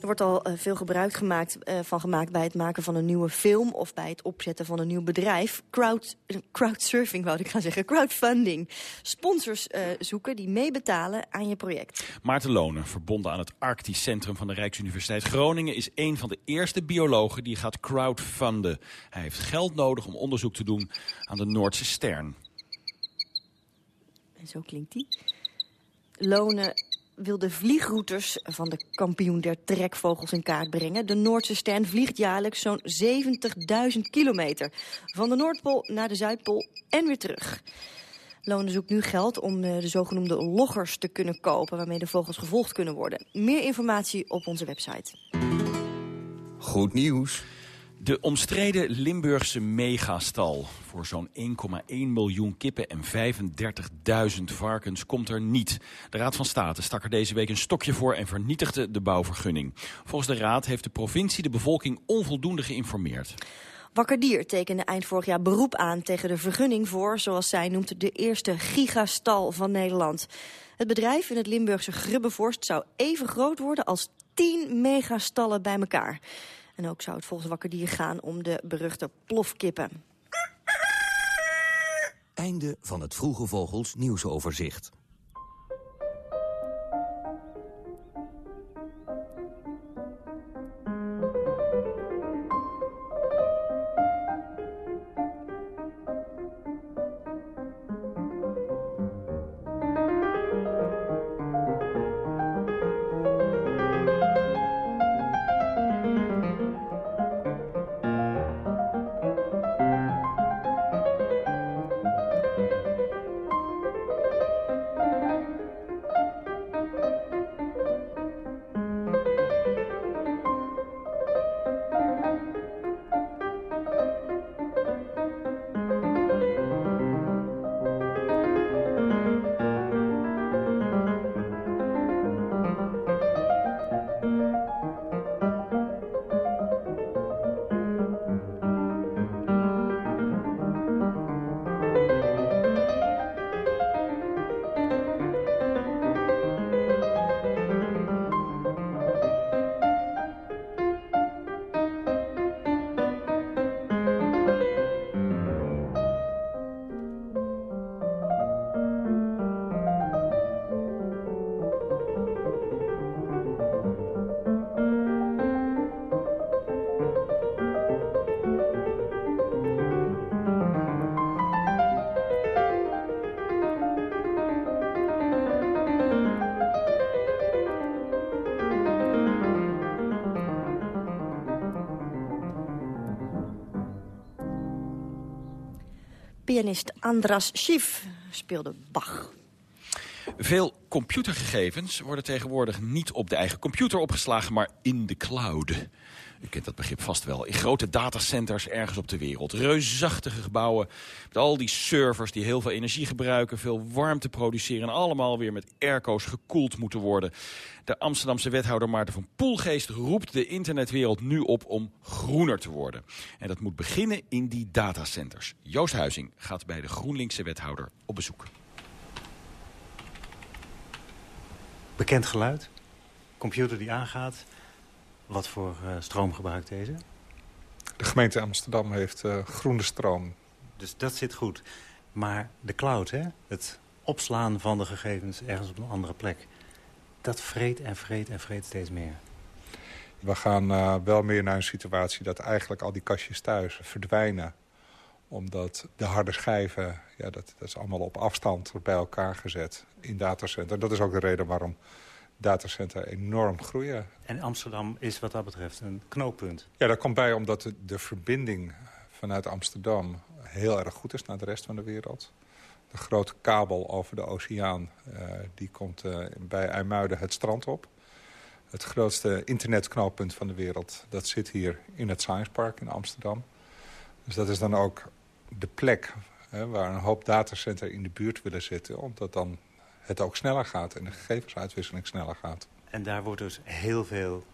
Er wordt al uh, veel gebruik gemaakt, uh, van gemaakt bij het maken van een nieuwe film... of bij het opzetten van een nieuw bedrijf. Crowd, uh, crowdsurfing, wou ik gaan zeggen. Crowdfunding. Sponsors zoeken die meebetalen aan je project. Maarten Lonen, verbonden aan het Arctisch Centrum van de Rijksuniversiteit Groningen... is een van de eerste biologen die gaat crowdfunden. Hij heeft geld nodig om onderzoek te doen aan de Noordse Stern. En zo klinkt die. Lonen wil de vliegroutes van de kampioen der trekvogels in kaart brengen. De Noordse stern vliegt jaarlijks zo'n 70.000 kilometer. Van de Noordpool naar de Zuidpool en weer terug. Lonen zoekt nu geld om de zogenoemde loggers te kunnen kopen... waarmee de vogels gevolgd kunnen worden. Meer informatie op onze website. Goed nieuws. De omstreden Limburgse megastal voor zo'n 1,1 miljoen kippen en 35.000 varkens komt er niet. De Raad van State stak er deze week een stokje voor en vernietigde de bouwvergunning. Volgens de Raad heeft de provincie de bevolking onvoldoende geïnformeerd. Wakkerdier tekende eind vorig jaar beroep aan tegen de vergunning voor, zoals zij noemt, de eerste gigastal van Nederland. Het bedrijf in het Limburgse Grubbevorst zou even groot worden als 10 megastallen bij elkaar. En ook zou het volgens Wakkerdier gaan om de beruchte plofkippen. Einde van het Vroege Vogels nieuwsoverzicht. Pianist Andras Schiff speelde Bach. Veel computergegevens worden tegenwoordig niet op de eigen computer opgeslagen, maar in de cloud. U kent dat begrip vast wel. In grote datacenters ergens op de wereld. Reusachtige gebouwen met al die servers die heel veel energie gebruiken... veel warmte produceren en allemaal weer met airco's gekoeld moeten worden. De Amsterdamse wethouder Maarten van Poelgeest roept de internetwereld nu op om groener te worden. En dat moet beginnen in die datacenters. Joost Huizing gaat bij de GroenLinkse wethouder op bezoek. Bekend geluid, computer die aangaat. Wat voor uh, stroom gebruikt deze? De gemeente Amsterdam heeft uh, groene stroom. Dus dat zit goed. Maar de cloud, hè? het opslaan van de gegevens ergens op een andere plek... dat vreet en vreet en vreet steeds meer. We gaan uh, wel meer naar een situatie dat eigenlijk al die kastjes thuis verdwijnen omdat de harde schijven, ja, dat, dat is allemaal op afstand bij elkaar gezet in datacenter. Dat is ook de reden waarom datacenter enorm groeien. En Amsterdam is wat dat betreft een knooppunt. Ja, dat komt bij omdat de, de verbinding vanuit Amsterdam heel erg goed is naar de rest van de wereld. De grote kabel over de oceaan uh, die komt uh, bij IJmuiden het strand op. Het grootste internetknooppunt van de wereld, dat zit hier in het Science Park in Amsterdam. Dus dat is dan ook de plek hè, waar een hoop datacenter in de buurt willen zitten... omdat dan het ook sneller gaat en de gegevensuitwisseling sneller gaat. En daar wordt dus heel veel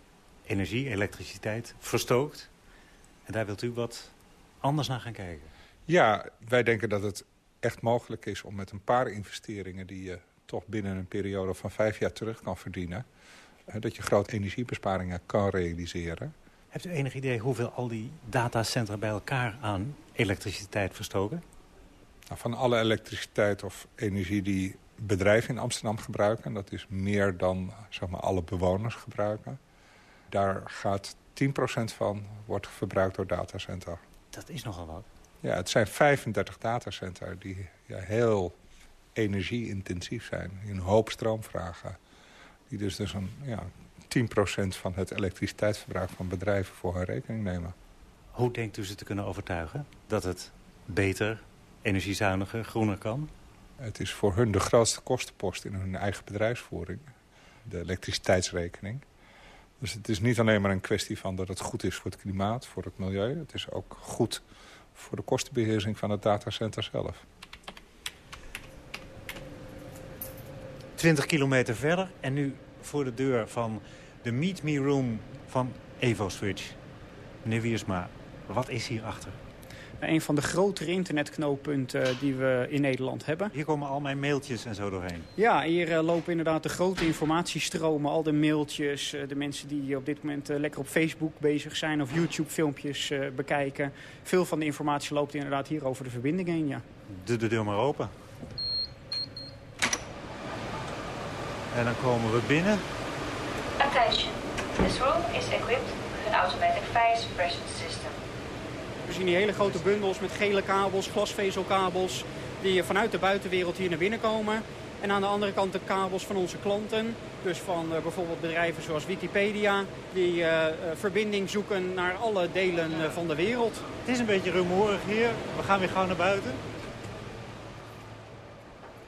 energie, elektriciteit verstookt. En daar wilt u wat anders naar gaan kijken? Ja, wij denken dat het echt mogelijk is om met een paar investeringen... die je toch binnen een periode van vijf jaar terug kan verdienen... dat je grote energiebesparingen kan realiseren. Hebt u enig idee hoeveel al die datacentra bij elkaar aan elektriciteit verstoken? Nou, van alle elektriciteit of energie die bedrijven in Amsterdam gebruiken... en dat is meer dan zeg maar, alle bewoners gebruiken... daar gaat 10% van wordt verbruikt door datacentra. Dat is nogal wat. Ja, het zijn 35 datacentra die ja, heel energie-intensief zijn. Die een hoop stroom vragen. Die dus, dus een, ja, 10% van het elektriciteitsverbruik van bedrijven voor hun rekening nemen. Hoe denkt u ze te kunnen overtuigen dat het beter, energiezuiniger, groener kan? Het is voor hun de grootste kostenpost in hun eigen bedrijfsvoering. De elektriciteitsrekening. Dus het is niet alleen maar een kwestie van dat het goed is voor het klimaat, voor het milieu. Het is ook goed voor de kostenbeheersing van het datacenter zelf. 20 kilometer verder en nu voor de deur van de Meet Me Room van EvoSwitch. Meneer Wiersma, wat is hierachter? Een van de grotere internetknooppunten die we in Nederland hebben. Hier komen al mijn mailtjes en zo doorheen. Ja, hier uh, lopen inderdaad de grote informatiestromen. Al de mailtjes, uh, de mensen die op dit moment lekker op Facebook bezig zijn... of YouTube-filmpjes bekijken. Veel van de informatie loopt inderdaad hier over de verbinding heen, ja. Doe de deur maar open. En dan komen we binnen. Attention. This room is equipped with an automatic fire suppression system. We zien die hele grote bundels met gele kabels, glasvezelkabels... die vanuit de buitenwereld hier naar binnen komen. En aan de andere kant de kabels van onze klanten. Dus van uh, bijvoorbeeld bedrijven zoals Wikipedia... die uh, verbinding zoeken naar alle delen van de wereld. Het is een beetje rumoerig hier. We gaan weer gauw naar buiten.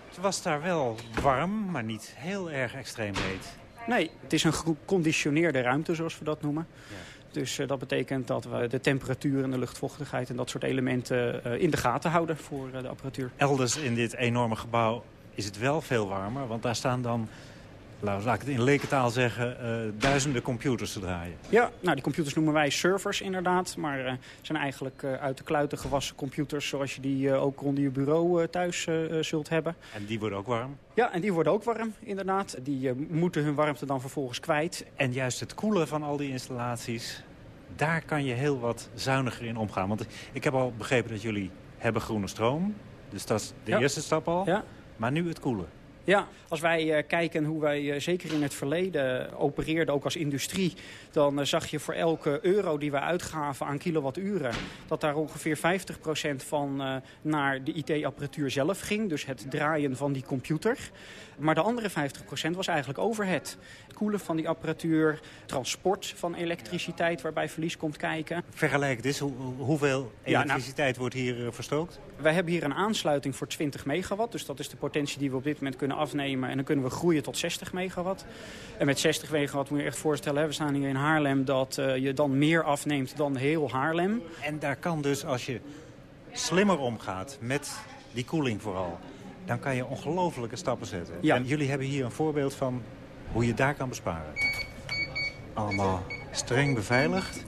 Het was daar wel warm, maar niet heel erg extreem heet. Nee, het is een geconditioneerde ruimte, zoals we dat noemen. Ja. Dus uh, dat betekent dat we de temperatuur en de luchtvochtigheid... en dat soort elementen uh, in de gaten houden voor uh, de apparatuur. Elders in dit enorme gebouw is het wel veel warmer. Want daar staan dan, laat ik het in lekentaal zeggen... duizenden computers te draaien. Ja, nou die computers noemen wij servers inderdaad. Maar zijn eigenlijk uit de kluiten gewassen computers... zoals je die ook rond je bureau thuis zult hebben. En die worden ook warm? Ja, en die worden ook warm, inderdaad. Die moeten hun warmte dan vervolgens kwijt. En juist het koelen van al die installaties daar kan je heel wat zuiniger in omgaan. Want ik heb al begrepen dat jullie hebben groene stroom. Dus dat is de ja. eerste stap al. Ja. Maar nu het koelen. Ja, als wij uh, kijken hoe wij uh, zeker in het verleden opereerden, ook als industrie... dan uh, zag je voor elke euro die we uitgaven aan kilowatturen... dat daar ongeveer 50% van naar de IT-apparatuur zelf ging. Dus het draaien van die computer. Maar de andere 50% was eigenlijk overhead. Het koelen van die apparatuur, transport van elektriciteit waarbij verlies komt kijken. Vergelijk hoe, hoeveel elektriciteit ja, nou, wordt hier verstookt? Wij hebben hier een aansluiting voor 20 megawatt. Dus dat is de potentie die we op dit moment kunnen afnemen. En dan kunnen we groeien tot 60 megawatt. En met 60 megawatt moet je echt voorstellen, hè, we staan hier in Haarlem... dat uh, je dan meer afneemt dan heel Haarlem. En daar kan dus, als je slimmer omgaat met die koeling vooral dan kan je ongelofelijke stappen zetten. Ja. En jullie hebben hier een voorbeeld van hoe je daar kan besparen. Allemaal streng beveiligd.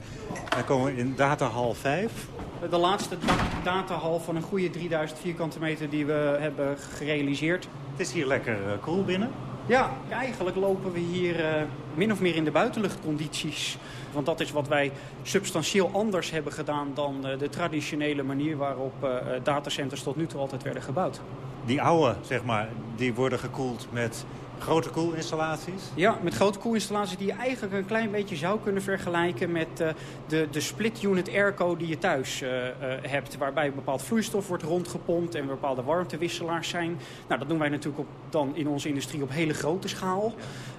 Dan komen we in datahal 5. De laatste datahal van een goede 3000 vierkante meter die we hebben gerealiseerd. Is hier lekker uh, cool binnen. Ja, eigenlijk lopen we hier uh, min of meer in de buitenluchtcondities. Want dat is wat wij substantieel anders hebben gedaan dan uh, de traditionele manier waarop uh, datacenters tot nu toe altijd werden gebouwd. Die oude, zeg maar, die worden gekoeld met Grote koelinstallaties? Ja, met grote koelinstallaties die je eigenlijk een klein beetje zou kunnen vergelijken met uh, de, de split unit airco die je thuis uh, uh, hebt. Waarbij een bepaald vloeistof wordt rondgepompt en bepaalde warmtewisselaars zijn. Nou, dat doen wij natuurlijk op, dan in onze industrie op hele grote schaal.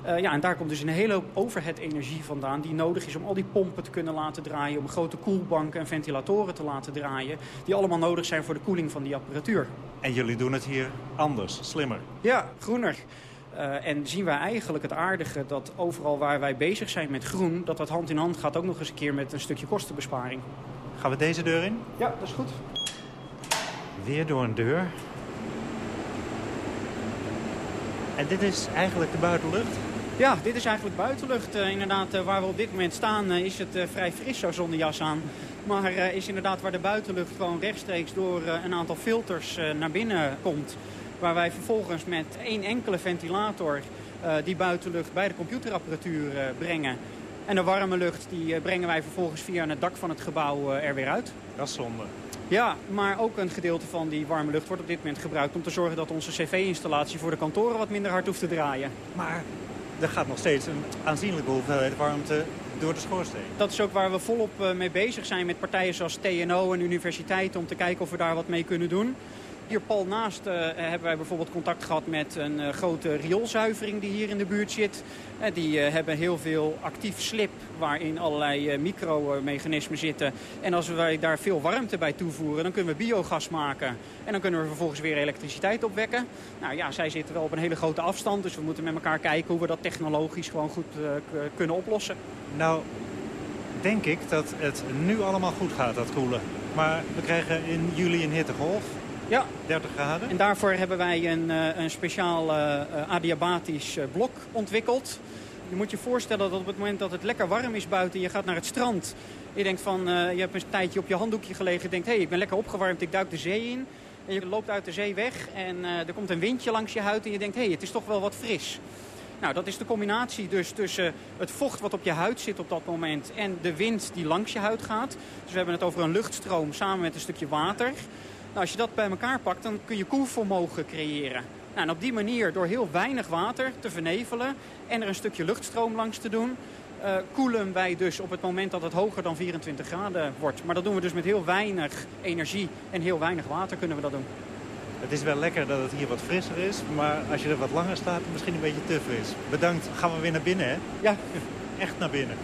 ja, en daar komt dus een hele overhead energie vandaan die nodig is om al die pompen te kunnen laten draaien. Om grote koelbanken en ventilatoren te laten draaien. Die allemaal nodig zijn voor de koeling van die apparatuur. En jullie doen het hier anders, slimmer? Ja, groener. Uh, en zien wij eigenlijk het aardige dat overal waar wij bezig zijn met groen... dat dat hand in hand gaat ook nog eens een keer met een stukje kostenbesparing. Gaan we deze deur in? Ja, dat is goed. Weer door een deur. En dit is eigenlijk de buitenlucht? Ja, dit is eigenlijk buitenlucht. Uh, inderdaad, uh, waar we op dit moment staan is het vrij fris zo zonder jas aan. Maar is inderdaad waar de buitenlucht gewoon rechtstreeks door een aantal filters naar binnen komt... Waar wij vervolgens met één enkele ventilator uh, die buitenlucht bij de computerapparatuur uh, brengen. En de warme lucht die uh, brengen wij vervolgens via het dak van het gebouw er weer uit. Dat is zonde. Ja, maar ook een gedeelte van die warme lucht wordt op dit moment gebruikt... om te zorgen dat onze cv-installatie voor de kantoren wat minder hard hoeft te draaien. Maar er gaat nog steeds een aanzienlijke hoeveelheid warmte door de schoorsteen. Dat is ook waar we volop mee bezig zijn met partijen zoals TNO en universiteiten... om te kijken of we daar wat mee kunnen doen. Hier pal naast uh, hebben wij bijvoorbeeld contact gehad met een uh, grote rioolzuivering die hier in de buurt zit. Uh, die hebben heel veel actief slip waarin allerlei micromechanismen zitten. En als wij daar veel warmte bij toevoeren, dan kunnen we biogas maken. En dan kunnen we vervolgens weer elektriciteit opwekken. Nou ja, zij zitten wel op een hele grote afstand, dus we moeten met elkaar kijken hoe we dat technologisch gewoon goed kunnen oplossen. Nou, denk ik dat het nu allemaal goed gaat, dat koelen. Maar we krijgen in juli een hittegolf. Ja. 30 graden. En daarvoor hebben wij een, een speciaal uh, adiabatisch blok ontwikkeld. Je moet je voorstellen dat op het moment dat het lekker warm is buiten... je gaat naar het strand. Je denkt van, uh, je hebt een tijdje op je handdoekje gelegen... je denkt, hé, hey, ik ben lekker opgewarmd, ik duik de zee in. En je loopt uit de zee weg en uh, er komt een windje langs je huid... en je denkt, hé, hey, het is toch wel wat fris. Nou, dat is de combinatie dus tussen het vocht wat op je huid zit op dat moment... en de wind die langs je huid gaat. Dus we hebben het over een luchtstroom samen met een stukje water... Nou, als je dat bij elkaar pakt, dan kun je koelvermogen creëren. Nou, en op die manier, door heel weinig water te vernevelen en er een stukje luchtstroom langs te doen... Uh, koelen wij dus op het moment dat het hoger dan 24 graden wordt. Maar dat doen we dus met heel weinig energie en heel weinig water kunnen we dat doen. Het is wel lekker dat het hier wat frisser is, maar als je er wat langer staat, misschien een beetje te fris. Bedankt. Gaan we weer naar binnen, hè? Ja. Echt naar binnen.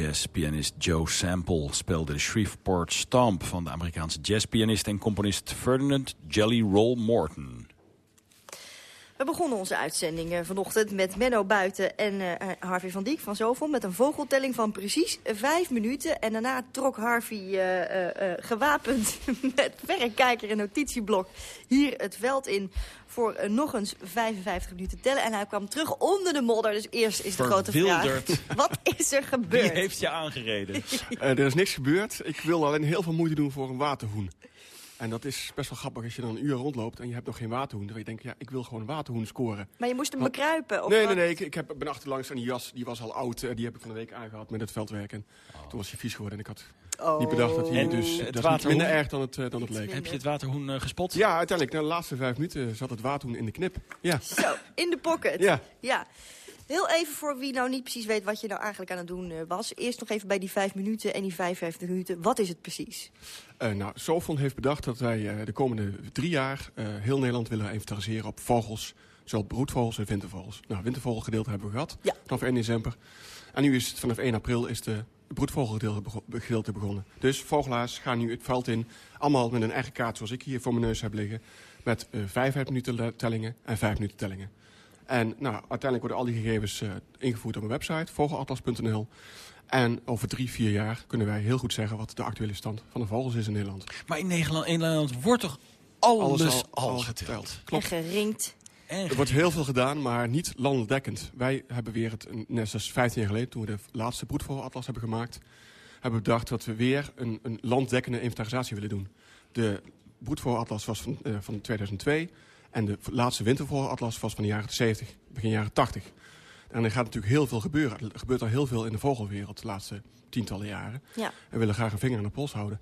Jazzpianist Joe Sample speelde de Shreveport Stomp... van de Amerikaanse jazzpianist en componist Ferdinand Jelly Roll Morton. We begonnen onze uitzending vanochtend met Menno Buiten en uh, Harvey van Diek van Zoveel... met een vogeltelling van precies vijf minuten. En daarna trok Harvey uh, uh, gewapend met verrekijker en notitieblok hier het veld in... voor nog eens 55 minuten tellen. En hij kwam terug onder de modder. Dus eerst is de grote vraag, wat is er gebeurd? Wie heeft je aangereden? er is niks gebeurd. Ik wil alleen heel veel moeite doen voor een waterhoen. En dat is best wel grappig als je dan een uur rondloopt en je hebt nog geen waterhoen. Dan je denkt, ja, ik wil gewoon een waterhoen scoren. Maar je moest hem Want- bekruipen? Of nee, nee, nee. Ik, ik heb, ben achterlangs en die jas die was al oud. eh, Die heb ik van de week aangehad met het veldwerk. En toen was hij vies geworden. En ik had Oh. niet bedacht dat hij En dus... het dat is niet waterhoen? minder erg dan het, eh, dan het leek. Heb je het waterhoen eh, gespot? Ja, uiteindelijk. Na de laatste vijf minuten zat het waterhoen in de knip. Ja. Zo, in de pocket. Ja. ja. Heel even voor wie nou niet precies weet wat je nou eigenlijk aan het doen eh, was. Eerst nog even bij die vijf minuten en die 55 minuten. Wat is het precies? Eh, nou, Sofon heeft bedacht dat wij eh, de komende drie jaar heel Nederland willen inventariseren op vogels. Zowel broedvogels en wintervogels. Nou, wintervogelgedeelte hebben we gehad. Vanaf 1 december. En nu is het vanaf 1 april is de broedvogelgedeelte bego- gedeelte begonnen. Dus vogelaars gaan nu het veld in. Allemaal met een eigen kaart zoals ik hier voor mijn neus heb liggen. Met eh, vijf minuten le- tellingen en vijf minuten tellingen. En nou, uiteindelijk worden al die gegevens eh, ingevoerd op mijn website, vogelatlas.nl. En over drie, vier jaar kunnen wij heel goed zeggen wat de actuele stand van de vogels is in Nederland. Maar in Nederland, in Nederland wordt toch alles, Alles al, al- al geteld? Klopt. En geringd. Er wordt heel veel gedaan, maar niet landdekkend. Wij hebben weer, het, net zoals 15 jaar geleden, toen we de laatste broedvogelatlas hebben gemaakt... hebben we bedacht dat we weer een, een landdekkende inventarisatie willen doen. De broedvogelatlas was van, eh, van 2002 en de laatste wintervogelatlas was van de jaren 70, begin jaren 80. En er gaat natuurlijk heel veel gebeuren. Er gebeurt al heel veel in de vogelwereld de laatste tientallen jaren. Ja. En we willen graag een vinger aan de pols houden.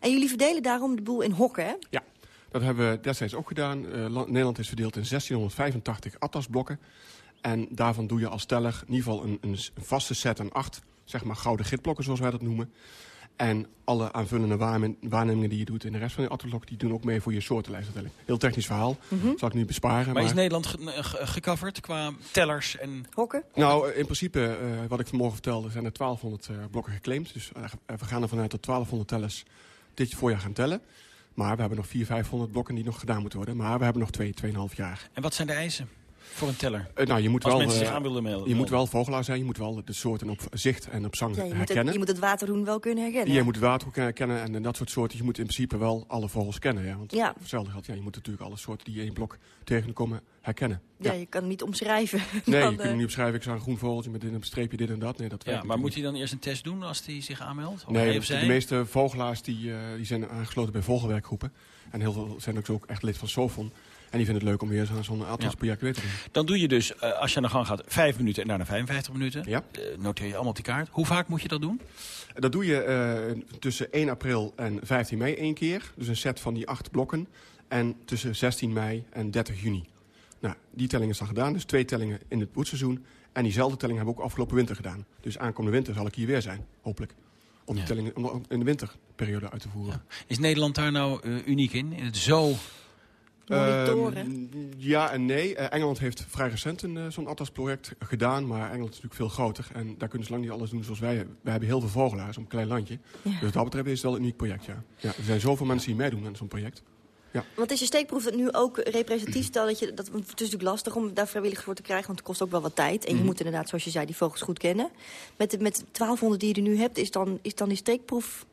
En jullie verdelen daarom de boel in hokken, hè? Ja, dat hebben we destijds ook gedaan. Eh, La- Nederland is verdeeld in 1685 atlasblokken. En daarvan doe je als teller in ieder geval een, een vaste set aan acht, zeg maar gouden gitblokken zoals wij dat noemen. En alle aanvullende waarnem- waarnemingen die je doet in de rest van de atlasblok, die doen ook mee voor je soortenlijsttelling. Heel technisch verhaal, zal ik nu besparen. Maar is Nederland ge- ge- gecoverd qua tellers en... Hokken? Nou, eh, in principe, eh, wat ik vanmorgen vertelde, zijn er 1200 eh, blokken geclaimd. Dus eh, we gaan ervan uit dat 1200 tellers dit voorjaar gaan tellen. Maar we hebben nog 400, 500 blokken die nog gedaan moeten worden. Maar we hebben nog 2, 2,5 jaar. En wat zijn de eisen voor een teller? Eh, nou, je moet Als wel, mensen zich eh, aan willen melden. Je moet wel vogelaar zijn. Je moet wel de soorten op zicht en op zang Ja, je, moet het, herkennen. je moet het waterhoen wel kunnen herkennen. Je moet het waterhoek herkennen en, dat soort soorten. Je moet in principe wel alle vogels kennen. Ja? Want Ja. hetzelfde geldt, ja, je moet natuurlijk alle soorten die je in je blok tegenkomen herkennen. Ja, je kan niet omschrijven. Nee, Dan, je kunt eh, hem niet opschrijven. Ik zag een groen vogeltje met een streepje dit en dat. Nee, dat Ja, maar moet hij dan eerst een test doen als hij zich aanmeldt? Of. Nee, de, meeste vogelaars die, eh, die zijn aangesloten bij vogelwerkgroepen. En heel veel zijn ook, zo ook echt lid van SOFON. En die vinden het leuk om weer zo'n zo'n atlasproject weer te doen. Dan doe je dus, eh, als je aan de gang gaat, 5 minuten en daarna 55 minuten. Ja. Eh, noteer je allemaal op die kaart. Hoe vaak moet je dat doen? Dat doe je eh, tussen 1 april en 15 mei één keer. Dus een set van die acht blokken. En tussen 16 mei en 30 juni. Nou, die telling is dan gedaan. Dus twee tellingen in het broedseizoen. En diezelfde telling hebben we ook afgelopen winter gedaan. Dus aankomende winter zal ik hier weer zijn, hopelijk. Om die tellingen in de winterperiode uit te voeren. Is Nederland daar nou uniek in? In het zo... Monitoren. Ehm, ja en nee. Eh, Engeland heeft vrij recent een, eh, zo'n atlasproject gedaan. Maar Engeland is natuurlijk veel groter. En daar kunnen ze lang niet alles doen zoals wij. Wij hebben heel veel vogelaars, een klein landje. Ja. Dus wat dat betreft is het wel een uniek project, ja. ja. Er zijn zoveel mensen die meedoen aan zo'n project. Ja. Want is je steekproef dat nu ook representatief? Stel dat je, dat, het is natuurlijk lastig om daar vrijwilligers voor te krijgen, want het kost ook wel wat tijd. En je Mhm. moet inderdaad, zoals je zei, die vogels goed kennen. Met de met 1200 die je er nu hebt, is dan, is dan die steekproef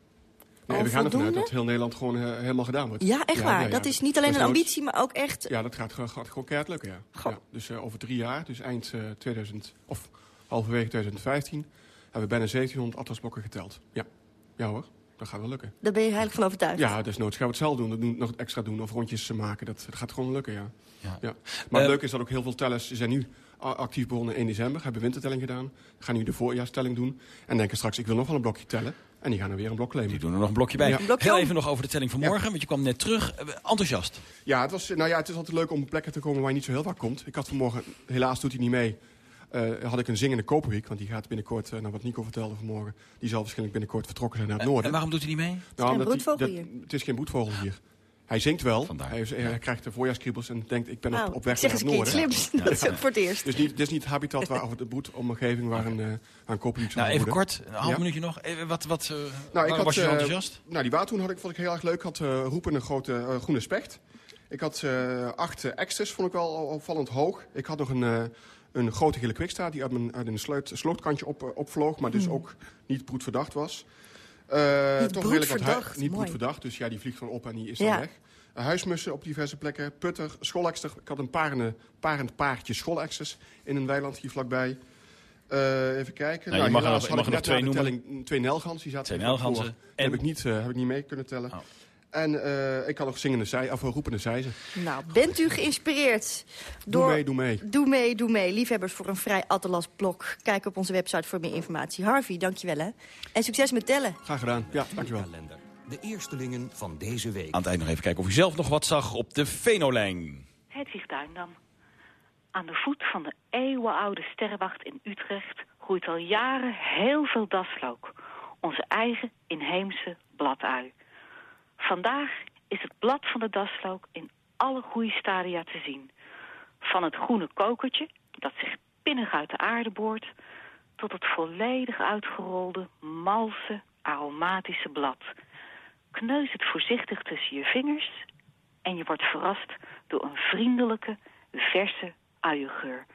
Nee, we gaan ervan uit dat heel Nederland gewoon eh, helemaal gedaan wordt. Ja, echt waar. dat is niet alleen een Desnoods- ambitie, maar ook echt... Ja, dat gaat, gewoon- gaat gewoon keihard lukken, ja. ja dus eh, over drie jaar, dus eind eh, 2000, of halverwege 2015, hebben we bijna 1700 atlasblokken geteld. Ja, ja hoor, dat gaat wel lukken. Daar ben je heilig van overtuigd. Ja, desnoods gaan we het zelf doen. Dat doen nog extra doen of rondjes eh, maken. Dat, dat gaat gewoon lukken, ja. Ja. Maar Eh, het leuke is dat ook heel veel tellers zijn nu actief begonnen in december. Hebben wintertelling gedaan. Gaan nu de voorjaarstelling doen. En denken straks, ik wil nog wel een blokje tellen. En die gaan er weer een blok claimen. Die doen er nog een blokje bij. Ja. Heel even nog over de telling van morgen, want je kwam net terug. Eh, Enthousiast. Ja, het, was, nou ja, het is altijd leuk om op plekken te komen waar je niet zo heel vaak komt. Ik had vanmorgen, helaas doet hij niet mee, eh, had ik een zingende koperweek. Want die gaat binnenkort, eh, naar wat Nico vertelde vanmorgen... die zal waarschijnlijk binnenkort vertrokken zijn naar het En- noorden. en waarom doet hij niet mee? Het is Nou. Het is geen broedvogel hier. Hij zingt wel. Hij, is- hij krijgt de voorjaarskriebels en denkt, ik ben op, Nou, op weg zeg naar eens het een keer noorden. slims. Dat is ook voor het eerst. Dus niet, dit is niet het habitat waar, of de broedomgeving waar een, uh, waar een koperwiek Nou, even kort, een half Ja. minuutje nog. Even wat, wat, eh, Nou, ik had, was je zo eh, enthousiast? Nou, die waterhoen had ik, vond ik heel erg leuk. Ik had eh, roepen een grote eh, groene specht. Ik had eh, acht uh, extras, vond ik wel al- opvallend hoog. Ik had nog een, eh, een grote gele kwiksta die uit, mijn, uit een sluit, slootkantje op, eh, opvloog. Maar dus Hmm. ook niet broedverdacht was. Eh, Niet toch redelijk wat broedverdacht, Niet mooi. broedverdacht, dus ja, die vliegt gewoon op en die is Ja. dan weg. Eh, huismussen op diverse plekken, putter, schoolekster. Ik had een parende, parend paardje schooleksters in een weiland hier vlakbij. Eh, even kijken. Nou, je mag er nog- had je mag ik nog net twee noemen. telling twee nelgansen. Die zaten Twee voor. En- Oh. Heb ik, niet, heb ik niet mee kunnen tellen. En uh, ik kan nog zingende zij, of roepende zijzen. Nou, bent u geïnspireerd? Door... Doe mee, doe mee. Doe mee, doe mee. Liefhebbers voor een vrij atlasblok. Kijk op onze website voor meer informatie. Harvey, dankjewel hè. En succes met tellen. Graag gedaan. Ja, dankjewel. De eerstelingen van deze week. Aan het eind nog even kijken of u zelf nog wat zag op de Venolijn. Hedwig Duindam. Aan de voet van de eeuwenoude sterrenwacht in Utrecht groeit al jaren heel veel daslook. Onze eigen inheemse bladui. Vandaag is het blad van de daslook in alle groeistadia te zien. Van het groene kokertje, dat zich pinnig uit de aarde boort... tot het volledig uitgerolde, malse, aromatische blad. Kneus het voorzichtig tussen je vingers... en je wordt verrast door een vriendelijke, verse uiengeur.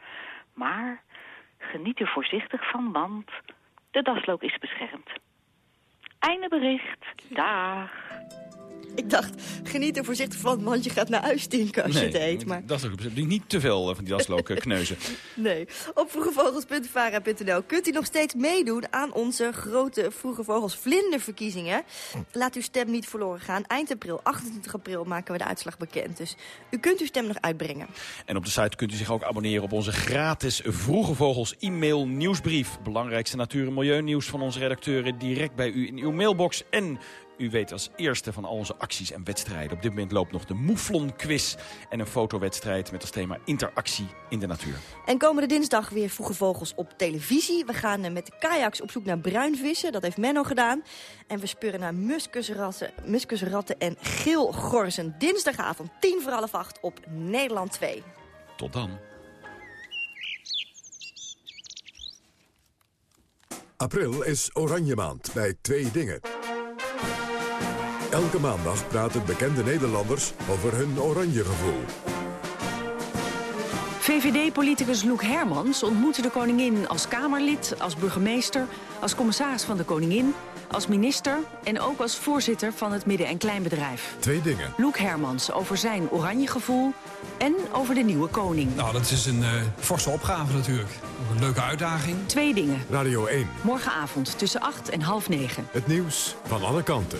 Maar geniet er voorzichtig van, want de daslook is beschermd. Einde bericht. Dag. Ik dacht, geniet er voorzichtig van, want je gaat naar huis stinken als je het eet. Maar... Dat is ook niet te veel eh, van die daslook kneuzen. nee. Op vroegevogels.vara.nl kunt u nog steeds meedoen aan onze grote Vroege Vogels vlinderverkiezingen. Laat uw stem niet verloren gaan. Eind april, 28 april, maken we de uitslag bekend. Dus u kunt uw stem nog uitbrengen. En op de site kunt u zich ook abonneren op onze gratis Vroege Vogels e-mail nieuwsbrief. Belangrijkste natuur- en milieunieuws van onze redacteuren direct bij u in uw mailbox. En u weet als eerste van al onze acties en wedstrijden. Op dit moment loopt nog de Mouflon Quiz en een fotowedstrijd met als thema interactie in de natuur. En komende dinsdag weer Vroege Vogels op televisie. We gaan eh, met de kajaks op zoek naar bruinvissen. Dat heeft Menno gedaan. En we spuren naar muskusratten, muskusratten en geelgorzen. Dinsdagavond 10 voor half 8 op Nederland 2. Tot dan. April is oranje maand bij Twee Dingen. Elke maandag praten bekende Nederlanders over hun oranje gevoel. VVD-politicus Loek Hermans ontmoette de koningin als Kamerlid, als burgemeester, als commissaris van de koningin, als minister en ook als voorzitter van het midden- en kleinbedrijf. Twee dingen. Loek Hermans over zijn oranje gevoel en over de nieuwe koning. Nou, dat is een uh, forse opgave natuurlijk. Ook een leuke uitdaging. Twee dingen. Radio 1. Morgenavond tussen 8 en half 9. Het nieuws van alle kanten.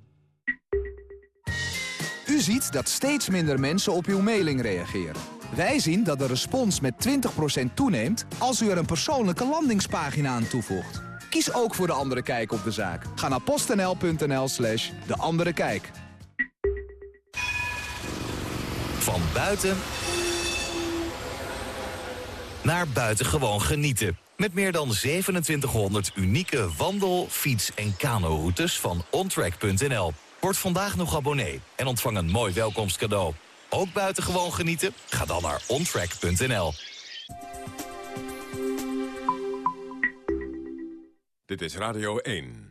U ziet dat steeds minder mensen op uw mailing reageren. Wij zien dat de respons met 20% toeneemt als u er een persoonlijke landingspagina aan toevoegt. Kies ook voor De Andere Kijk op de zaak. Ga naar postnl.nl slash De Andere Kijk. Van buiten naar buitengewoon genieten. Met meer dan 2700 unieke wandel, fiets- en kano-routes van ontrack.nl. Word vandaag nog abonnee en ontvang een mooi welkomstcadeau. Ook buitengewoon genieten? Ga dan naar ontrack.nl. Dit is Radio 1.